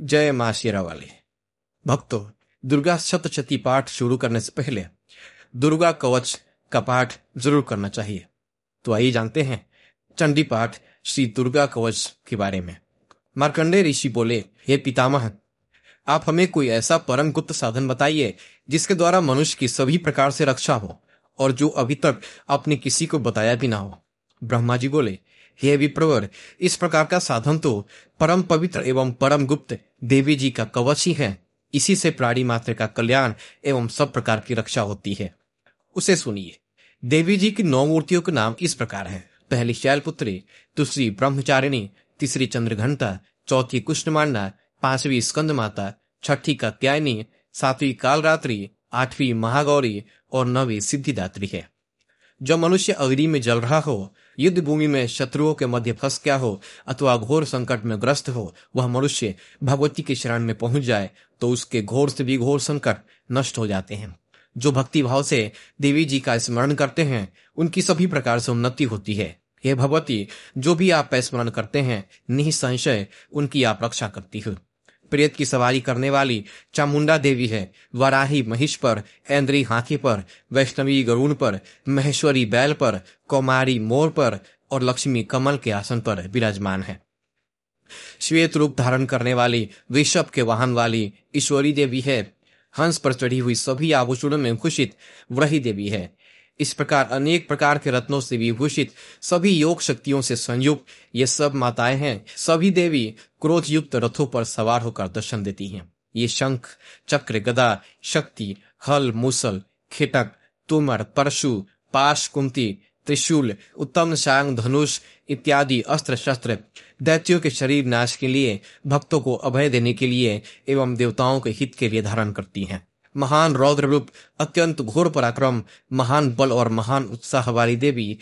जय माँ शेरा वाले भक्तों, दुर्गा सप्तशती पाठ शुरू करने से पहले दुर्गा कवच का पाठ ज़रूर करना चाहिए। तो आइए जानते हैं चंडी पाठ श्री दुर्गा कवच के बारे में। मार्कंडे ऋषि बोले, हे पितामह, आप हमें कोई ऐसा परम गुप्त साधन बताइए जिसके द्वारा मनुष्य की सभी प्रकार से रक्षा हो और जो अभी तक आपने किसी को बताया भी ना हो? ब्रह्मा जी बोले हे विप्रवर, इस प्रकार का साधन तो परम पवित्र एवं परम गुप्त देवी जी का कवच ही है। इसी से प्राणी मात्र का कल्याण एवं सब प्रकार की रक्षा होती है। उसे सुनिए। देवी जी की नौ मूर्तियों के नाम इस प्रकार है। पहली शैलपुत्री, दूसरी ब्रह्मचारिणी, तीसरी चंद्रघंटा, चौथी कृष्णमांडा पांचवी स्कंद माता छठी कत्यायनी, सातवीं कालरात्रि, आठवीं महागौरी और नवी सिद्धिदात्री है। जो मनुष्य अग्नि में जल रहा हो युद्ध भूमि में शत्रुओं के मध्य फंस गया हो, अथवा घोर संकट में ग्रस्त हो, वह मनुष्य भगवती के शरण में पहुँच जाए तो उसके घोर से भी घोर संकट नष्ट हो जाते हैं। जो भक्ति भाव से देवी जी का स्मरण करते हैं, उनकी सभी प्रकार से उन्नति होती है। हे भगवती, जो भी आप स्मरण करते हैं, निसंशय उनकी आप रक्षा करती हो। प्रेत की सवारी करने वाली चामुंडा देवी है। वराही महिष पर, ऐन्द्री हाथी पर, वैष्णवी गरुण पर, महेश्वरी बैल पर, कौमारी मोर पर और लक्ष्मी कमल के आसन पर विराजमान है। श्वेत रूप धारण करने वाली विषभ के वाहन वाली ईश्वरी देवी है। हंस पर चढ़ी हुई सभी आभूषणों में भूषित वही देवी है। इस प्रकार अनेक प्रकार के रत्नों से विभूषित सभी योग शक्तियों से संयुक्त ये सब माताएँ हैं। सभी देवी क्रोध युक्त रथों पर सवार होकर दर्शन देती हैं। ये शंख, चक्र, गदा, शक्ति, हल, मुसल, खिटक, तुमर, परशु, पाश, कुंती, त्रिशूल, उत्तम शांग, धनुष इत्यादि अस्त्र शस्त्र दैत्यों के शरीर नाश के लिए भक्तों को अभय देने के लिए एवं देवताओं के हित के लिए धारण करती हैं। महान रौद्र रूप अत्यंत घोर पराक्रम, महान बल और महान उत्साह वाली देवी,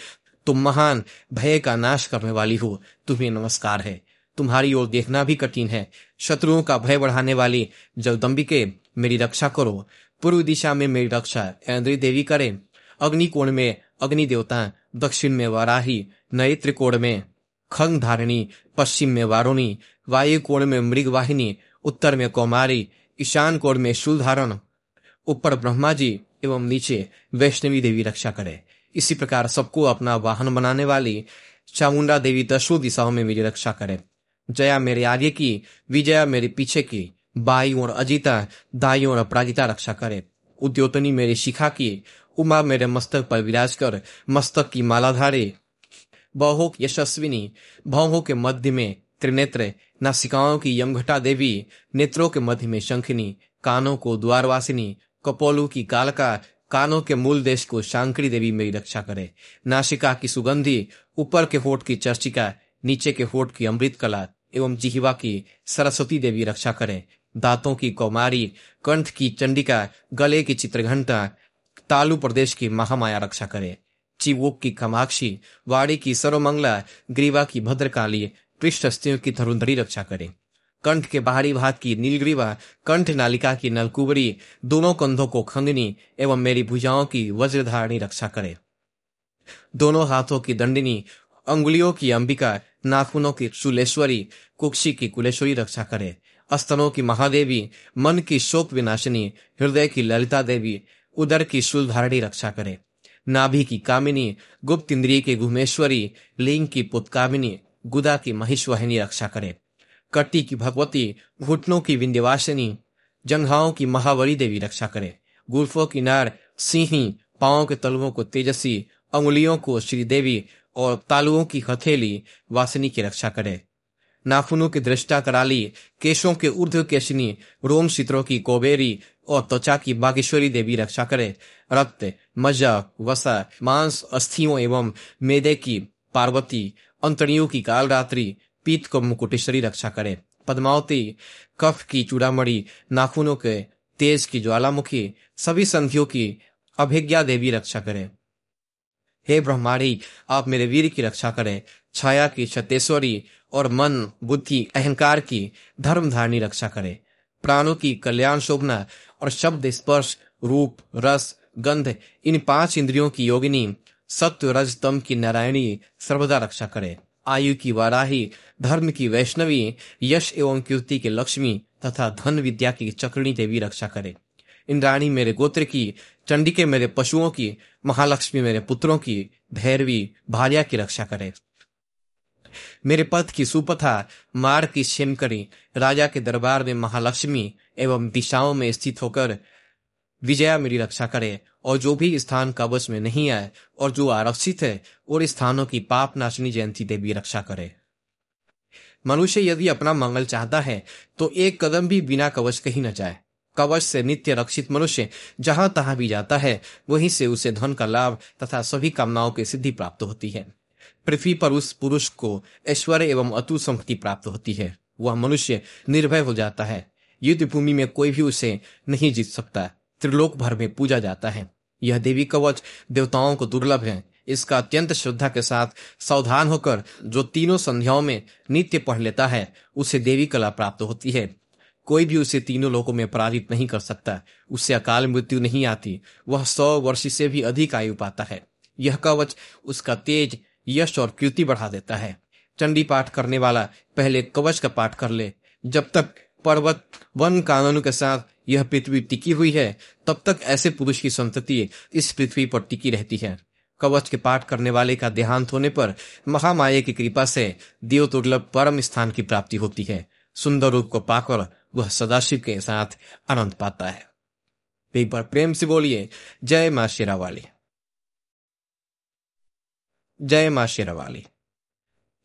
तुम महान भय का नाश करने वाली हो, तुम्हें नमस्कार है। तुम्हारी ओर देखना भी कठिन है। शत्रुओं का भय बढ़ाने वाली जगदम्बिके मेरी रक्षा करो। पूर्व दिशा में मेरी रक्षा इंद्री देवी करे। अग्निकोण में अग्नि देवता, दक्षिण में वाराही, नए त्रिकोण में खंग धारिणी, पश्चिम में वारुणी, वायु कोण में मृग वाहिनी उत्तर में कौमारी, ईशान कोण में शूल धारण ऊपर ब्रह्मा जी एवं नीचे वैष्णवी देवी रक्षा करे। इसी प्रकार सबको अपना वाहन बनाने वाली चामुंडा देवी दसों दिशाओं में मेरी रक्षा करे। जया मेरे आगे की, विजया मेरे पीछे की, बाई और अजीता, दाई और अपराजिता रक्षा करे। उद्योतनी मेरी शिखा की, उमा मेरे मस्तक पर विराज कर, मस्तक की मालाधारे बहु यशस्विनी भावों के मध्य में त्रिनेत्र, नासिकाओं की यमघटा देवी, नेत्रों के मध्य में शंखिनी, कानों को द्वारवासिनी कपोलू की कालका कानों के मूल देश को शांकरी देवी मेरी रक्षा करे। नासिका की सुगंधी, ऊपर के होठ की चर्चिका, नीचे के होठ की अमृत कला एवं जिहिवा की सरस्वती देवी रक्षा करे। दांतों की कौमारी, कंठ की चंडिका, गले की चित्रघंटा, तालु प्रदेश की महामाया रक्षा करे। चिवोक की कमाक्षी, वाड़ी की सरोमंगला ग्रीवा की भद्रकाली, पृष्ठ की धरुंधरी रक्षा करे। कंठ के बाहरी भाग की नीलग्रीवा, कंठ नालिका की नलकुबरी, दोनों कंधों को खंगनी एवं मेरी भुजाओं की वज्रधारणी रक्षा करे। दोनों हाथों की दंडिनी, अंगुलियों की अंबिका, नाखूनों की सुलेश्वरी, कुक्षी की कुलेश्वरी रक्षा करे। अस्तनों की महादेवी, मन की शोक विनाशिनी, हृदय की ललिता देवी, उदर की शूलधारणी रक्षा करे। नाभि की कामिनी, गुप्त इंद्रिय की घुमेश्वरी, लिंग की पुतकामिनी, गुदा की महिषवाहिनी रक्षा करे। कट्टी की भगवती, घुटनों की विंध्यवासिनी, जंघाओं की महावरी देवी रक्षा करे। गुल्फों की नार सिंही पाओ के तलवों को तेजस्वी, अंगुलियों को श्रीदेवी और तालुओं की हथेली वासिनी की रक्षा करे। नाखूनों की दृष्टा कराली, केशों के ऊर्ध्व केशनी, रोम चित्रों की कोबेरी और त्वचा की बागेश्वरी देवी रक्षा करे। रक्त मज़ा वसा, मांस, अस्थियों एवं मेदे की पार्वती अंतरियों की कालरात्रि पीत को मुकुटेश्वरी रक्षा करे। पद्मावती, कफ की चूड़ामणि, नाखूनों के तेज की ज्वालामुखी, सभी संधियों की अभिज्ञा देवी रक्षा करे। हे ब्रह्माणी, आप मेरे वीर की रक्षा करें। छाया की छतेश्वरी और मन, बुद्धि, अहंकार की धर्म धारणी रक्षा करे। प्राणों की कल्याण शोभना और शब्द स्पर्श, रूप, रस, गंध, इन पाँच इंद्रियों की योगिनी सत्य रज, तम की नारायणी सर्वदा रक्षा करे। आयु की वाराही, धर्म की वैष्णवी, यश एवं कीर्ति की लक्ष्मी तथा धन विद्या की चक्रणी देवी रक्षा करे। इंद्राणी मेरे गोत्र की, चंडिके मेरे पशुओं की, महालक्ष्मी मेरे पुत्रों की, भैरवी, भार्या की रक्षा करे। मेरे पथ की सुपथा, मार की क्षेम करी राजा के दरबार में महालक्ष्मी एवं दिशाओं में स्थित होकर विजया मेरी रक्षा करे। और जो भी स्थान कवच में नहीं आए और जो आरक्षित है और स्थानों की पाप नाशनी जयंती देवी रक्षा करे। मनुष्य यदि अपना मंगल चाहता है तो एक कदम भी बिना कवच कहीं न जाए। कवच से नित्य रक्षित मनुष्य जहाँ तहां भी जाता है, वहीं से उसे धन का लाभ तथा सभी कामनाओं की सिद्धि प्राप्त होती है। पृथ्वी पर उस पुरुष को ऐश्वर्य एवं अतु संपत्ति प्राप्त होती है। वह मनुष्य निर्भय हो जाता है। युद्ध भूमि में कोई भी उसे नहीं जीत सकता। त्रिलोक भर में पूजा जाता है। यह देवी कवच देवताओं को दुर्लभ है। इसका अत्यंत श्रद्धा के साथ सावधान होकर जो तीनों संध्याओं में नित्य पढ़ लेता है, उसे देवी कला प्राप्त होती है। कोई भी उसे तीनों लोकों में पराजित नहीं कर सकता। उससे अकाल मृत्यु नहीं आती। वह सौ वर्ष से भी अधिक आयु पाता है। यह कवच उसका तेज, यश और कीर्ति बढ़ा देता है। चंडी पाठ करने वाला पहले कवच का पाठ कर ले। जब तक पर्वत वन कानून के साथ यह पृथ्वी टिकी हुई है, तब तक ऐसे पुरुष की संतति इस पृथ्वी पर टिकी रहती है। कवच के पाठ करने वाले का देहांत होने पर महामाया की कृपा से देव दुर्लभ परम स्थान की प्राप्ति होती है। सुंदर रूप को पाकर वह सदाशिव के साथ आनंद पाता है। एक बार प्रेम से बोलिए, जय माँ शेरावाली। जय माँ शेरावाली।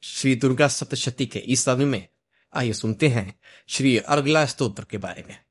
श्री दुर्गा सप्तशती के इस समय में आइए सुनते हैं श्री अर्गला स्तोत्र के बारे में।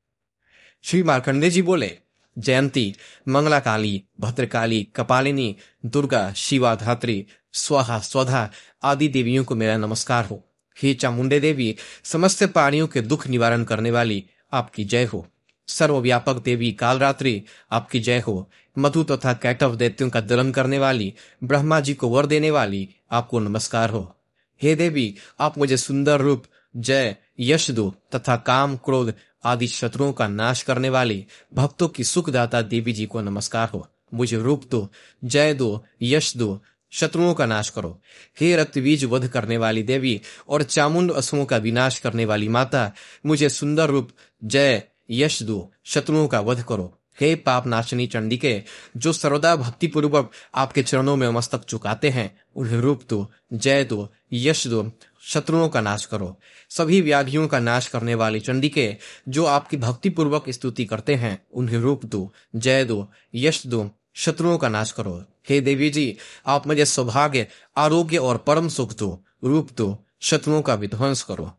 श्री मार्कंडे जी बोले, जयंती मंगला काली भद्रकाली, कपालिनी, दुर्गा शिवा धात्री स्वाहा, स्वधा आदि देवियों को मेरा नमस्कार हो। हे चामुंडे देवी, समस्त प्राणियों के दुख निवारण करने वाली आपकी जय हो। सर्वव्यापक देवी कालरात्रि, आपकी जय हो। मधु तथा तो कैटव दैत्यों का दलन करने वाली, ब्रह्मा जी को वर देने वाली आपको नमस्कार हो। हे देवी, आप मुझे सुंदर रूप जय, यश दो, तथा काम क्रोध आदि शत्रुओं का नाश करने वाली भक्तों की सुखदाता देवी जी को नमस्कार हो। मुझे रूप दो, जय दो, यश दो, शत्रुओं का नाश करो। हे रक्तबीज वध करने वाली देवी और चामुंड असुओं का विनाश करने वाली माता, मुझे सुंदर रूप, जय, यश दो, शत्रुओं का वध करो। हे पाप नाशनी चंडिके, जो सर्वदा भक्ति पूर्वक आपके चरणों में मस्तक चुकाते हैं, उन्हें रूप दो, जय दो, यश दो शत्रुओं का नाश करो। सभी व्याधियों का नाश करने वाली चंडिके, जो आपकी भक्ति पूर्वक स्तुति करते हैं, उन्हें रूप दो, जय दो, यश दो, शत्रुओं का नाश करो। हे देवी जी, आप मुझे सौभाग्य, आरोग्य और परम सुख दो, रूप दो, शत्रुओं का विध्वंस करो।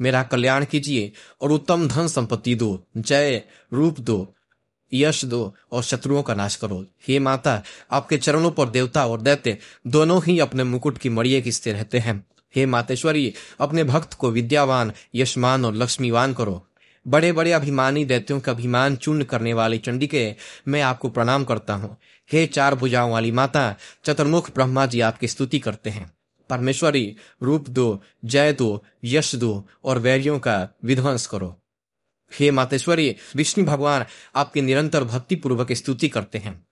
मेरा कल्याण कीजिए और उत्तम धन संपत्ति दो, जय, रूप दो, यश दो और शत्रुओं का नाश करो। हे माता, आपके चरणों पर देवता और दैत्य दोनों ही अपने मुकुट की मड़िए किसते रहते हैं। हे मातेश्वरी, अपने भक्त को विद्यावान, यशमान और लक्ष्मीवान करो। बड़े बड़े अभिमानी दैत्यों का अभिमान चूर्ण करने वाली चंडिके, मैं आपको प्रणाम करता हूँ। हे चार भुजाओं वाली माता, चतुर्मुख ब्रह्मा जी आपकी स्तुति करते हैं। परमेश्वरी, रूप दो, जय दो, यश दो और वैरियों का विध्वंस करो। हे मातेश्वरी, विष्णु भगवान आपकी निरंतर भक्ति पूर्वक स्तुति करते हैं।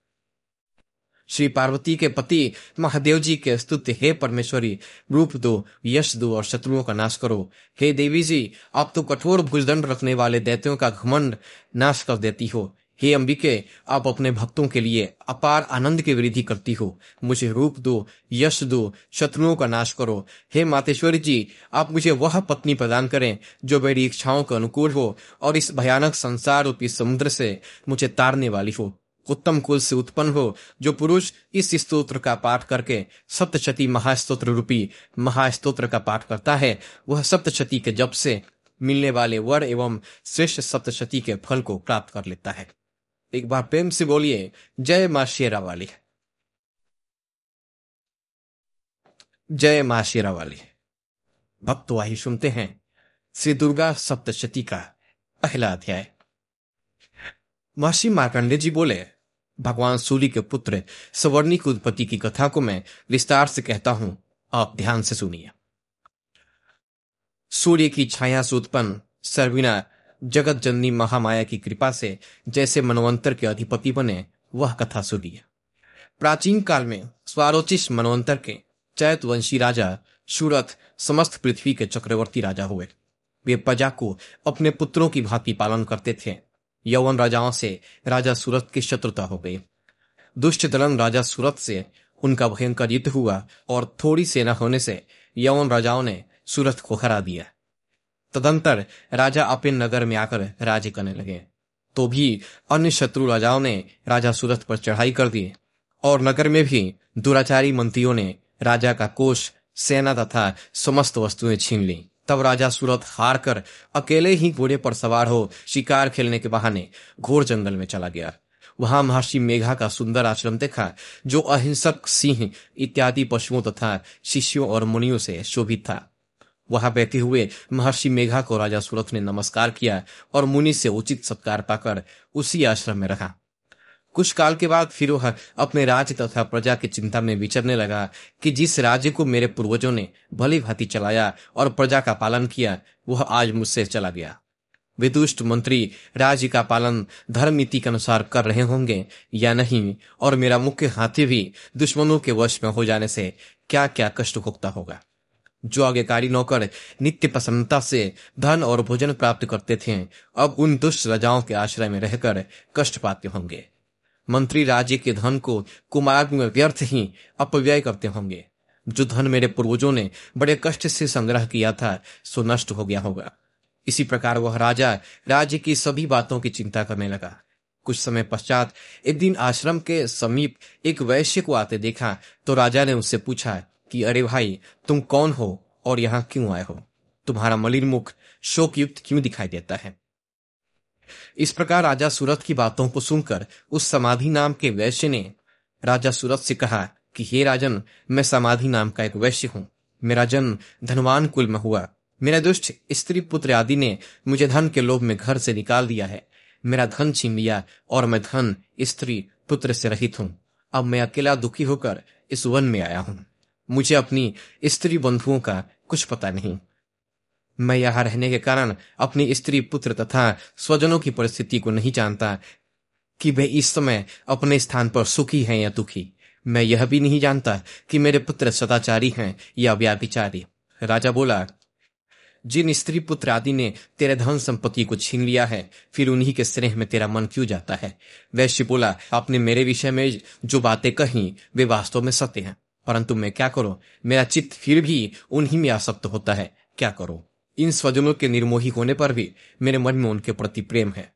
श्री पार्वती के पति महादेव जी के स्तुत्य, हे परमेश्वरी, रूप दो, यश दो और शत्रुओं का नाश करो। हे देवी जी, आप तो कठोर भुजदंड रखने वाले दैत्यों का घमंड नाश कर देती हो। हे अंबिके, आप अपने भक्तों के लिए अपार आनंद की वृद्धि करती हो। मुझे रूप दो, यश दो, शत्रुओं का नाश करो। हे मातेश्वरी जी, आप मुझे वह पत्नी प्रदान करें जो मेरी इच्छाओं के अनुकूल हो और इस भयानक संसार रूपी समुद्र से मुझे तारने वाली हो। उत्तम कुल से उत्पन्न हो, जो पुरुष इस स्तोत्र का पाठ करके सप्तशती महास्तोत्र रूपी महास्तोत्र का पाठ करता है, वह सप्तशती के जप से मिलने वाले वर एवं श्रेष्ठ सप्तशती के फल को प्राप्त कर लेता है। एक बार प्रेम से बोलिए, जय माँ शेरा वाली जय माँ शेरा वाली भक्त वाही सुनते हैं श्री दुर्गा सप्तशती का पहला अध्याय। महर्षि मार्कंडे जी बोले भगवान सूर्य के पुत्र सवर्णी की उत्पत्ति की कथा को मैं विस्तार से कहता हूँ। आप ध्यान से सुनिए। सूर्य की छाया से उत्पन्न सर्विना जगत जननी महामाया की कृपा से जैसे मनवंतर के अधिपति बने, वह कथा सुनिए। प्राचीन काल में स्वारोचिस मनवंतर के चैत वंशी राजा सूरत समस्त पृथ्वी के चक्रवर्ती राजा हुए। वे प्रजा को अपने पुत्रों की भांति पालन करते थे। यौवन राजाओं से राजा सूरत की शत्रुता हो गई। दुष्ट दलन राजा सूरत से उनका भयंकर युद्ध हुआ और थोड़ी सेना होने से यौवन राजाओं ने सूरत को हरा दिया। तदंतर राजा अपने नगर में आकर राज्य करने लगे। तो भी अन्य शत्रु राजाओं ने राजा सूरत पर चढ़ाई कर दी और नगर में भी दुराचारी मंत्रियों ने राजा का कोष, सेना तथा समस्त वस्तुएँ छीन ली। तब राजा सूरत हार कर अकेले ही घोड़े पर सवार हो शिकार खेलने के बहाने घोर जंगल में चला गया। वहाँ महर्षि मेघा का सुंदर आश्रम देखा, जो अहिंसक सिंह, इत्यादि पशुओं तथा शिष्यों और मुनियों से शोभित था। वहाँ बैठे हुए महर्षि मेघा को राजा सूरत ने नमस्कार किया और मुनि से उचित सत्कार पाकर उसी आश्रम में रखा कुछ काल के बाद फिर वह अपने राज्य तथा प्रजा की चिंता में विचरने लगा कि जिस राज्य को मेरे पूर्वजों ने भली भांति चलाया और प्रजा का पालन किया, वह आज मुझसे चला गया। विदुष्ट मंत्री राज्य का पालन धर्म नीति के अनुसार कर रहे होंगे या नहीं, और मेरा मुख्य हाथी भी दुश्मनों के वश में हो जाने से क्या क्या कष्ट भुगता होगा? जो आज्ञाकारी नौकर नित्य प्रसन्नता से धन और भोजन प्राप्त करते थे, अब उन दुष्ट राजाओं के आश्रय में रहकर कष्ट पाते होंगे। मंत्री राज्य के धन को कुमार्ग में व्यर्थ ही अपव्यय करते होंगे। जो धन मेरे पूर्वजों ने बड़े कष्ट से संग्रह किया था, सो नष्ट हो गया होगा। इसी प्रकार वह राजा राज्य की सभी बातों की चिंता करने लगा। कुछ समय पश्चात एक दिन आश्रम के समीप एक वैश्य को आते देखा तो राजा ने उससे पूछा कि, अरे भाई, तुम कौन हो और यहाँ क्यों आए हो? तुम्हारा मलिन मुख शोकयुक्त क्यों दिखाई देता है? इस प्रकार राजा सूरत की बातों को सुनकर उस समाधि नाम के वैश्य ने राजा सूरत से कहा कि, हे राजन, मैं समाधि नाम का एक वैश्य हूँ। मेरा जन्म धनवान कुल में हुआ। मेरा दुष्ट स्त्री पुत्र आदि ने मुझे धन के लोभ में घर से निकाल दिया है। मेरा धन छीन लिया और मैं धन स्त्री पुत्र से रहित हूँ। अब मैं अकेला दुखी होकर इस वन में आया हूँ। मुझे अपनी स्त्री बंधुओं का कुछ पता नहीं। मैं यहाँ रहने के कारण अपनी स्त्री पुत्र तथा स्वजनों की परिस्थिति को नहीं जानता कि वे इस समय अपने स्थान पर सुखी हैं या दुखी। मैं यह भी नहीं जानता कि मेरे पुत्र सदाचारी हैं या व्यापिचारी राजा बोला, जिन स्त्री पुत्र आदि ने तेरे धन संपत्ति को छीन लिया है, फिर उन्हीं के स्नेह में तेरा मन क्यों जाता है? वैश्य बोला, आपने मेरे विषय में जो बातें कही, वे वास्तव में सत्य हैं। परंतु मैं क्या करूँ? मेरा चित्त फिर भी उन्हीं में आसक्त होता है। क्या करूँ? इन स्वजनों के निर्मोही होने पर भी मेरे मन में उनके प्रति प्रेम है।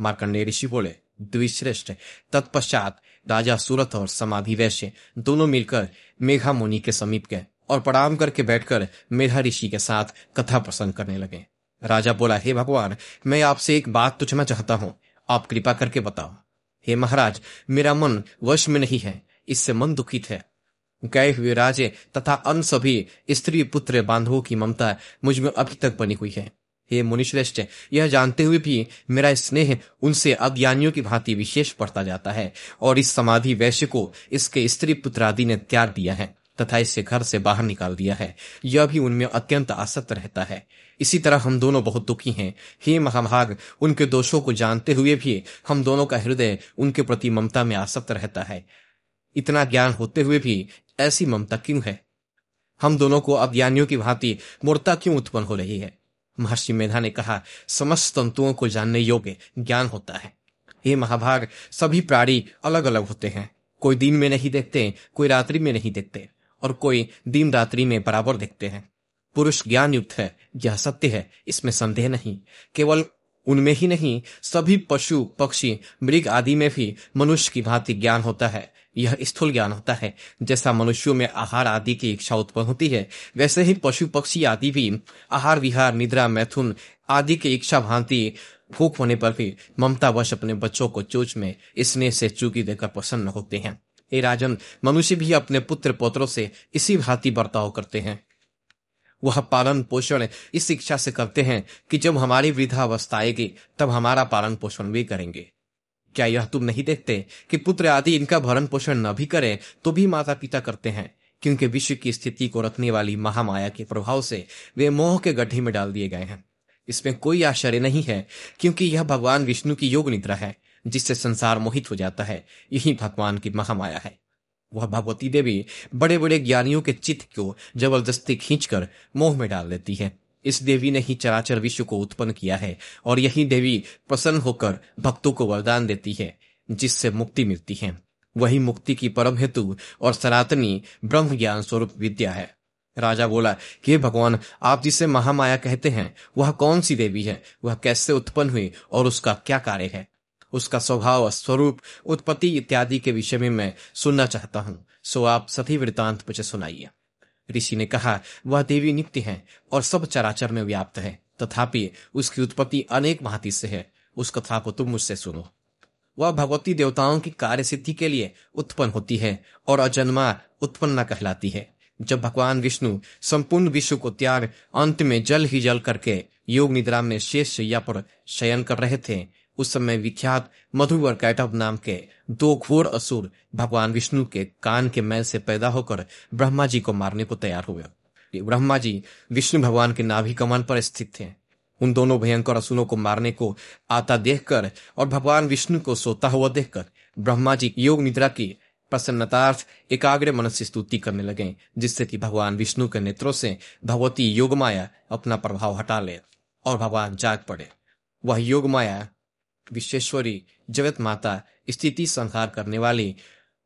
मार्कंडे ऋषि बोले, द्विश्रेष्ठ तत्पश्चात राजा सूरत और समाधि वैश्य दोनों मिलकर मेघा मुनि के समीप गए और प्रणाम करके बैठकर मेघा ऋषि के साथ कथा प्रसन्न करने लगे। राजा बोला, हे भगवान, मैं आपसे एक बात पूछना चाहता हूँ। आप कृपा करके बताओ। हे महाराज, मेरा मन वश में नहीं है। इससे मन दुखित है। गए हुए राजे तथा अन्य सभी स्त्री पुत्र बांधवों की ममता मुझमें अभी तक बनी हुई है। हे मुनिश्रेष्ठ, यह जानते हुए भी मेरा स्नेह उनसे अज्ञानियों की भांति विशेष पड़ता जाता है और इस समाधि वैश्य को इसके स्त्री पुत्र आदि ने त्याग दिया है तथा इसे घर से बाहर निकाल दिया है। यह भी उनमें अत्यंत आसक्त रहता है। इसी तरह हम दोनों बहुत दुखी हैं। हे महाभाग, उनके दोषों को जानते हुए भी हम दोनों का हृदय उनके प्रति ममता में आसक्त रहता है। इतना ज्ञान होते हुए भी ऐसी ममता क्यों है? हम दोनों को अज्ञानियों की भांति मूर्ता क्यों उत्पन्न हो रही है? महर्षि मेधा ने कहा, समस्त तंतुओं को जानने योग्य ज्ञान होता है। ये महाभाग, सभी प्राणी अलग अलग होते हैं। कोई दिन में नहीं देखते, कोई रात्रि में नहीं देखते, और कोई दिन रात्रि में बराबर देखते हैं। पुरुष ज्ञान युक्त है, यह सत्य है, इसमें संदेह नहीं। केवल उनमें ही नहीं, सभी पशु, पक्षी, मृग आदि में भी मनुष्य की भांति ज्ञान होता है। यह स्थूल ज्ञान होता है। जैसा मनुष्यों में आहार आदि की इच्छा उत्पन्न होती है, वैसे ही पशु पक्षी आदि भी, आहार विहार, निद्रा, मैथुन आदि की इच्छा भांति भूख होने पर भी ममता वश अपने बच्चों को चोच में स्नेह से चूकी देकर प्रसन्न होते हैं। हे राजन, मनुष्य भी अपने पुत्र पोत्रों से इसी भांति बर्ताव करते हैं। वह पालन पोषण इस इच्छा से करते हैं कि जब हमारी वृद्धावस्था आएगी, तब हमारा पालन पोषण भी करेंगे। क्या यह तुम नहीं देखते कि पुत्र आदि इनका भरण पोषण न भी करें तो भी माता पिता करते हैं? क्योंकि विश्व की स्थिति को रखने वाली महामाया के प्रभाव से वे मोह के गड्ढे में डाल दिए गए हैं। इसमें कोई आश्चर्य नहीं है, क्योंकि यह भगवान विष्णु की योग निद्रा है, जिससे संसार मोहित हो जाता है। यही भगवान की महामाया है। वह भगवती देवी बड़े बड़े ज्ञानियों के चित्त को ज़बरदस्ती खींचकर मोह में डाल देती है। इस देवी ने ही चराचर विश्व को उत्पन्न किया है और यही देवी प्रसन्न होकर भक्तों को वरदान देती है, जिससे मुक्ति मिलती है। वही मुक्ति की परम हेतु और सनातनी ब्रह्म ज्ञान स्वरूप विद्या है। राजा बोला कि भगवान, आप जिसे महामाया कहते हैं, वह कौन सी देवी है? वह कैसे उत्पन्न हुई और उसका क्या कार्य है? उसका स्वभाव, स्वरूप, उत्पत्ति इत्यादि के विषय में मैं सुनना चाहता हूँ। सो आप सती वृतांत मुझे सुनाइए। ऋषि ने कहा, वह देवी नित्य है और सब चराचर में व्याप्त है। तथापि उसकी उत्पत्ति अनेक महाती से है। उस कथा को तुम मुझसे सुनो। वह भगवती देवताओं की कार्य सिद्धि के लिए उत्पन्न होती है और अजन्मा उत्पन्न कहलाती है। जब भगवान विष्णु संपूर्ण विश्व को त्याग, अंत में जल ही जल करके योग निद्रा में शेष शैया पर शयन कर रहे थे उस समय विख्यात मधुवर कैटव नाम के दो घोर असुर भगवान विष्णु के कान के मैल से पैदा होकर ब्रह्मा जी को मारने को तैयार हुए। ब्रह्मा जी विष्णु भगवान के नाभि कमान पर स्थित थे। उन दोनों भयंकर असुरों को मारने को आता देखकर और भगवान विष्णु को सोता हुआ देखकर ब्रह्मा जी योग निद्रा की प्रसन्नतार्थ एकाग्र मन से स्तुति करने लगे, जिससे कि भगवान विष्णु के नेत्रों से भगवती योग माया अपना प्रभाव हटा ले और भगवान जाग पड़े। वह योग माया विश्वेश्वरी, जगत माता, स्थिति संहार करने वाली,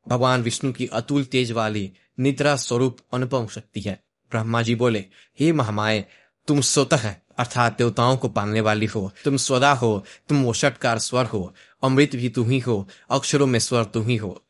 भगवान विष्णु की अतुल तेज वाली, निद्रा स्वरूप अनुपम शक्ति है। ब्रह्मा जी बोले, हे महामाए तुम स्वतः, अर्थात देवताओं को पालने वाली हो। तुम स्वदा हो, तुम वो षटकार स्वर हो, अमृत भी तुम ही हो, अक्षरों में स्वर तुम ही हो,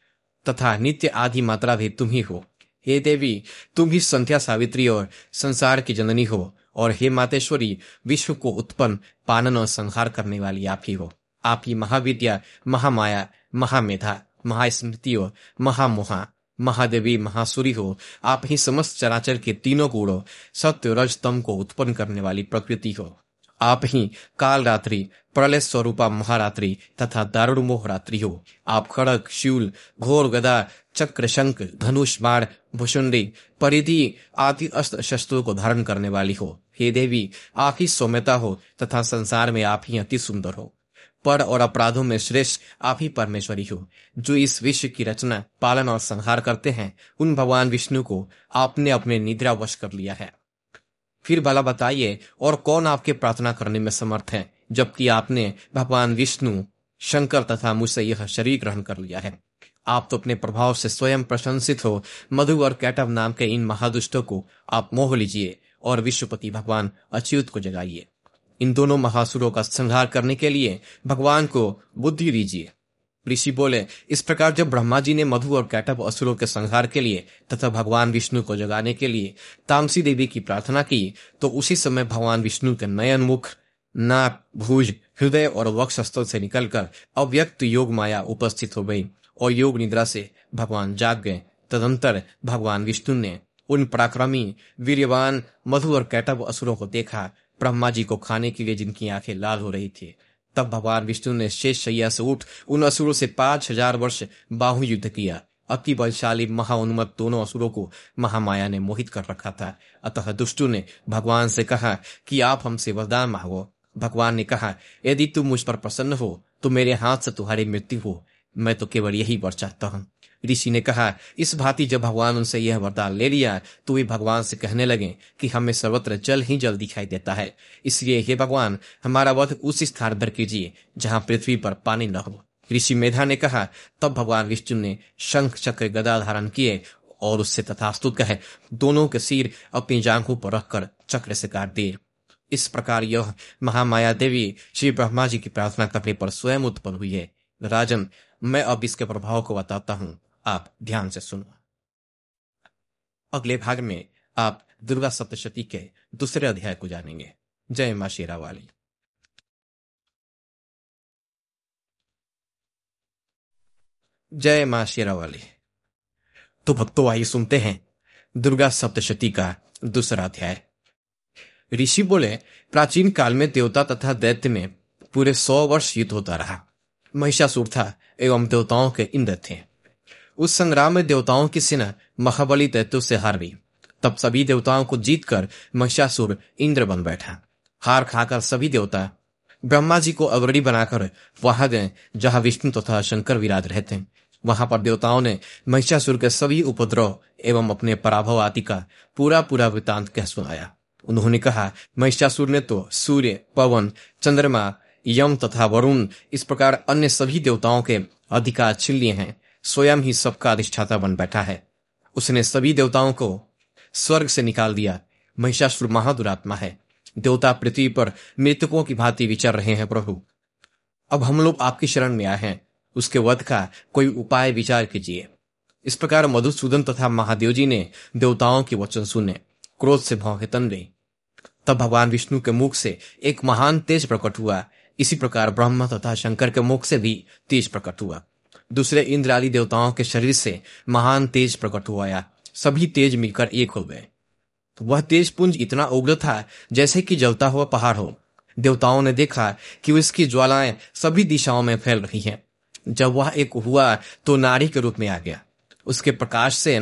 तथा नित्य आदि मात्रा भी तुम ही हो। हे देवी, तुम ही संध्या सावित्री और संसार की जननी हो, और हे मातेश्वरी, विश्व को उत्पन्न, पानन और संहार करने वाली आप ही हो। आप ही महाविद्या, महामाया, महामेधा महास्मृति और महामोहा, महादेवी महासुरी हो आप ही समस्त चराचर के तीनों गुणों सत्य रज तम को उत्पन्न करने वाली प्रकृति हो। आप ही काल रात्रि प्रलय स्वरूपा महारात्रि तथा दारुण मोह रात्रि हो। आप खड़क शिवल घोर गदा, चक्र शंख, धनुष, बाण भुषुंडी परिधि आदि अस्त्र शस्त्रों को धारण करने वाली हो। हे देवी, आप ही सौम्यता हो तथा संसार में आप ही अति सुंदर हो। पर और अपराधों में श्रेष्ठ आप ही परमेश्वरी हो, जो इस विश्व की रचना, पालन और संहार करते हैं, उन भगवान विष्णु को आपने अपने निद्रा वश कर लिया है। फिर भला बताइए, और कौन आपके प्रार्थना करने में समर्थ है, जबकि आपने भगवान विष्णु, शंकर तथा मुझसे यह शरीर ग्रहण कर लिया है? आप तो अपने प्रभाव से स्वयं प्रशंसित हो, मधु और कैटव नाम के इन महादुष्टों को आप मोह लीजिए, और विश्वपति भगवान अच्युत को जगाइए। इन दोनों महासुरों का संहार करने के लिए भगवान को बुद्धि दीजिए। ऋषि बोले, इस प्रकार जब ब्रह्मा जी ने मधु और कैटव असुरों के संहार के लिए तथा भगवान विष्णु को जगाने के लिए तामसी देवी की प्रार्थना की तो उसी समय भगवान विष्णु के नयन मुख नाक भूज हृदय और वक्ष स्थल से निकलकर अव्यक्त योग माया उपस्थित हो गई और योग निद्रा से भगवान जाग गए। तदंतर भगवान विष्णु ने उन पराक्रमी वीरवान मधु और कैटव असुरों को देखा ब्रह्मा जी को खाने के लिए जिनकी आँखें लाल हो रही थी। तब भगवान विष्णु ने शेष शैया से उठ, उन असुरों से पाँच हज़ार वर्ष बाहु युद्ध किया। अति बलशाली महाउन्मत दोनों असुरों को महामाया ने मोहित कर रखा था। अतः दुष्टु ने भगवान से कहा कि आप हमसे वरदान मांगो। भगवान ने कहा, यदि तुम मुझ पर प्रसन्न हो तो मेरे हाथ से तुम्हारी मृत्यु हो। मैं तो केवल यही वर चाहता हूँ। ऋषि ने कहा, इस भांति जब भगवान उनसे यह वरदान ले लिया तो वे भगवान से कहने लगे कि हमें सर्वत्र जल ही जल दिखाई देता है। इसलिए हे भगवान, हमारा वध उस स्थान पर कीजिए, जहाँ पृथ्वी पर पानी न हो। ऋषि मेधा ने कहा, तब भगवान विष्णु ने शंख चक्र गदा धारण किए और उससे तथास्तुत कहे, दोनों के सिर अपनी जांघों पर रखकर चक्र से काट दिए। इस प्रकार यह महामाया देवी श्री ब्रह्मा जी की प्रार्थना करने पर स्वयं उत्पन्न हुई है। राजन, मैं अब इसके प्रभाव को बताता हूँ। आप ध्यान से सुनो। अगले भाग में आप दुर्गा सप्तशती के दूसरे अध्याय को जानेंगे। जय माँ शेरा वाली जय माँ शेरा वाली तो भक्तों, आइए सुनते हैं दुर्गा सप्तशती का दूसरा अध्याय। ऋषि बोले, प्राचीन काल में देवता तथा दैत्य में पूरे सौ वर्ष युद्ध होता रहा। महिषासुर था एवं देवताओं के इंद्र थे। उस संग्राम में देवताओं की सेना महाबली दैत्यों से हार गई। तब सभी देवताओं को जीतकर महिषासुर इंद्र बन बैठा। हार खाकर सभी देवता ब्रह्मा जी को अवरणी बनाकर वहाँ गए, जहाँ विष्णु तथा शंकर विराज रहते वहाँ पर देवताओं ने महिषासुर के सभी उपद्रव एवं अपने पराभव आदि का पूरा पूरा वृतांत कह सुनाया। उन्होंने कहा, महिषासुर ने तो सूर्य, पवन, चंद्रमा, यम तथा वरुण, इस प्रकार अन्य सभी देवताओं के अधिकार छीन लिए हैं। स्वयं ही सबका अधिष्ठाता बन बैठा है। उसने सभी देवताओं को स्वर्ग से निकाल दिया। महिषासुर महादुरात्मा है। देवता पृथ्वी पर मृतकों की भांति विचर रहे हैं प्रभु। अब हम लोग आपकी शरण में आए हैं। उसके वध का कोई उपाय विचार कीजिए। इस प्रकार मधुसूदन तथा महादेव जी ने देवताओं के वचन सुने। क्रोध से भौंके तंडे तब भगवान विष्णु के मुख से एक महान तेज प्रकट हुआ। इसी प्रकार ब्रह्मा तथा शंकर के मुख से भी तेज प्रकट हुआ। दूसरे इंद्र आदि देवताओं के शरीर से महान तेज प्रकट हुआ सभी तेज मिलकर एक हो गए। तो वह तेज पुंज इतना उग्र था जैसे कि जलता हुआ पहाड़ हो। देवताओं ने देखा कि उसकी ज्वालाएँ सभी दिशाओं में फैल रही हैं। जब वह एक हुआ तो नारी के रूप में आ गया। उसके प्रकाश से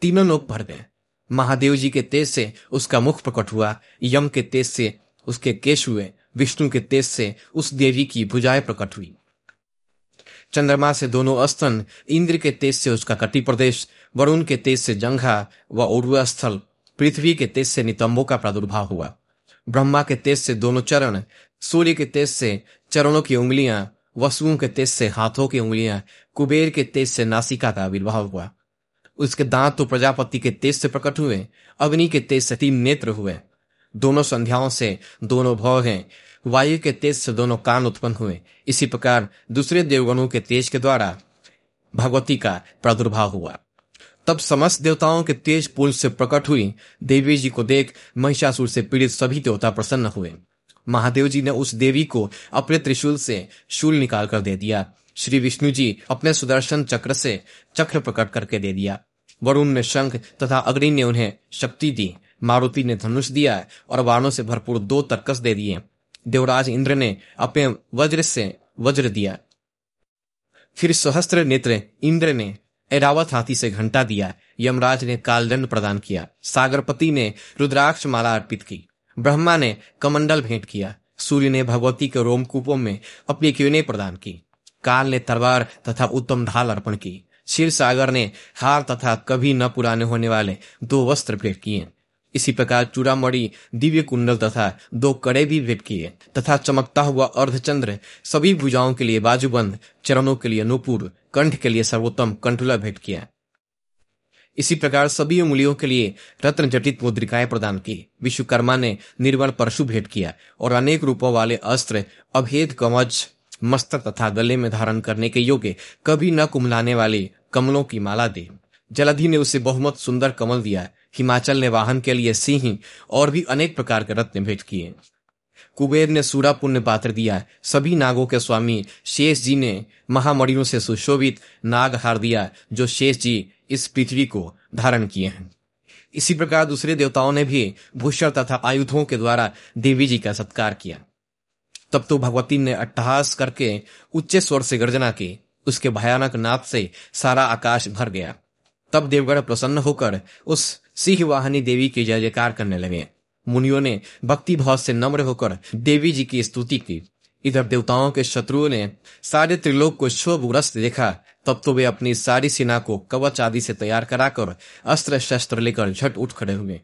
तीनों लोग भर गए। महादेव जी के तेज से उसका मुख प्रकट हुआ। यम के तेज से उसके केश हुए। विष्णु के तेज से उस देवी की भुजाएँ प्रकट हुई। चंद्रमा से दोनों अस्तन, इंद्र के तेज से उसका कटी प्रदेश, वरुण के तेज से जंघा व उर्वा स्थल, पृथ्वी के तेज से नितंबों का प्रादुर्भाव हुआ। ब्रह्मा के तेज से दोनों चरण, सूर्य के तेज से चरणों की उंगलियाँ, वसुओं के तेज से हाथों की उंगलियाँ, कुबेर के तेज से नासिका का आविर्भाव हुआ। उसके दांत तो प्रजापति के तेज से प्रकट हुए, अग्नि के तेज से तीन नेत्र हुए। दोनों संध्याओं से दोनों भव हैं वायु के तेज से दोनों कान उत्पन्न हुए। इसी प्रकार दूसरे देवगणों के तेज के द्वारा भगवती का प्रादुर्भाव हुआ। तब समस्त देवताओं के तेज पुंज से प्रकट हुई देवी जी को देख महिषासुर से पीड़ित सभी देवता प्रसन्न हुए। महादेव जी ने उस देवी को अपने त्रिशूल से शूल निकाल कर दे दिया। श्री विष्णु जी अपने सुदर्शन चक्र से चक्र प्रकट करके दे दिया। वरुण ने शंख तथा अग्नि ने उन्हें शक्ति दी। मारुति ने धनुष दिया और वाणों से भरपूर दो तर्कस दे दिए। देवराज इंद्र ने अपने वज्र से वज्र दिया। फिर सहस्त्र नेत्र इंद्र ने एरावत हाथी से घंटा दिया। यमराज ने कालदंड प्रदान किया। सागरपति ने रुद्राक्ष माला अर्पित की। ब्रह्मा ने कमंडल भेंट किया। सूर्य ने भगवती के रोमकूपों में अपनी किरणें प्रदान की। काल ने तलवार तथा उत्तम ढाल अर्पण की। क्षीर सागर ने हार तथा कभी न पुराने होने वाले दो वस्त्र भेंट किए। इसी प्रकार चूड़ामणि दिव्य कुंडल तथा दो कड़े भी भेंट किए। तथा चमकता हुआ अर्धचंद्र सभी भुजाओं के लिए बाजूबंद, चरणों के लिए नुपुर कंठ के लिए सर्वोत्तम कंठुला भेंट किया इसी प्रकार सभी उंगलियों के लिए रत्न जटित मुद्रिकाएँ प्रदान की। विश्वकर्मा ने निर्वण परशु भेंट किया और अनेक रूपों वाले अस्त्र, अभेद कवच मस्तक तथा गले में धारण करने के योग्य कभी न कुमलाने वाले कमलों की माला दी। जलधि ने उसे बहुमत सुंदर कमल दिया। हिमाचल ने वाहन के लिए सिंह और भी अनेक प्रकार के रत्न भेंट किए। कुबेर ने सूरा पुण्य पात्र दिया। सभी नागों के स्वामी शेष जी ने महामणियों से सुशोभित नाग हार दिया, जो शेष जी इस पृथ्वी को धारण किए हैं। इसी प्रकार दूसरे देवताओं ने भी भूषण तथा आयुधों के द्वारा देवी जी का सत्कार किया। तब तो भगवती ने अट्टहास करके उच्च स्वर से गर्जना की। उसके भयानक नाद से सारा आकाश भर गया। तब देवगढ़ प्रसन्न होकर उस सिंह वाहनी देवी की जय जयकार करने लगे। मुनियों ने भक्ति भाव से नम्र होकर देवी जी की स्तुति की। इधर देवताओं के शत्रुओं ने सारे त्रिलोक को शोभग्रस्त देखा। तब तो वे अपनी सारी सेना को कवच आदि से तैयार कराकर अस्त्र शस्त्र लेकर झट उठ खड़े हुए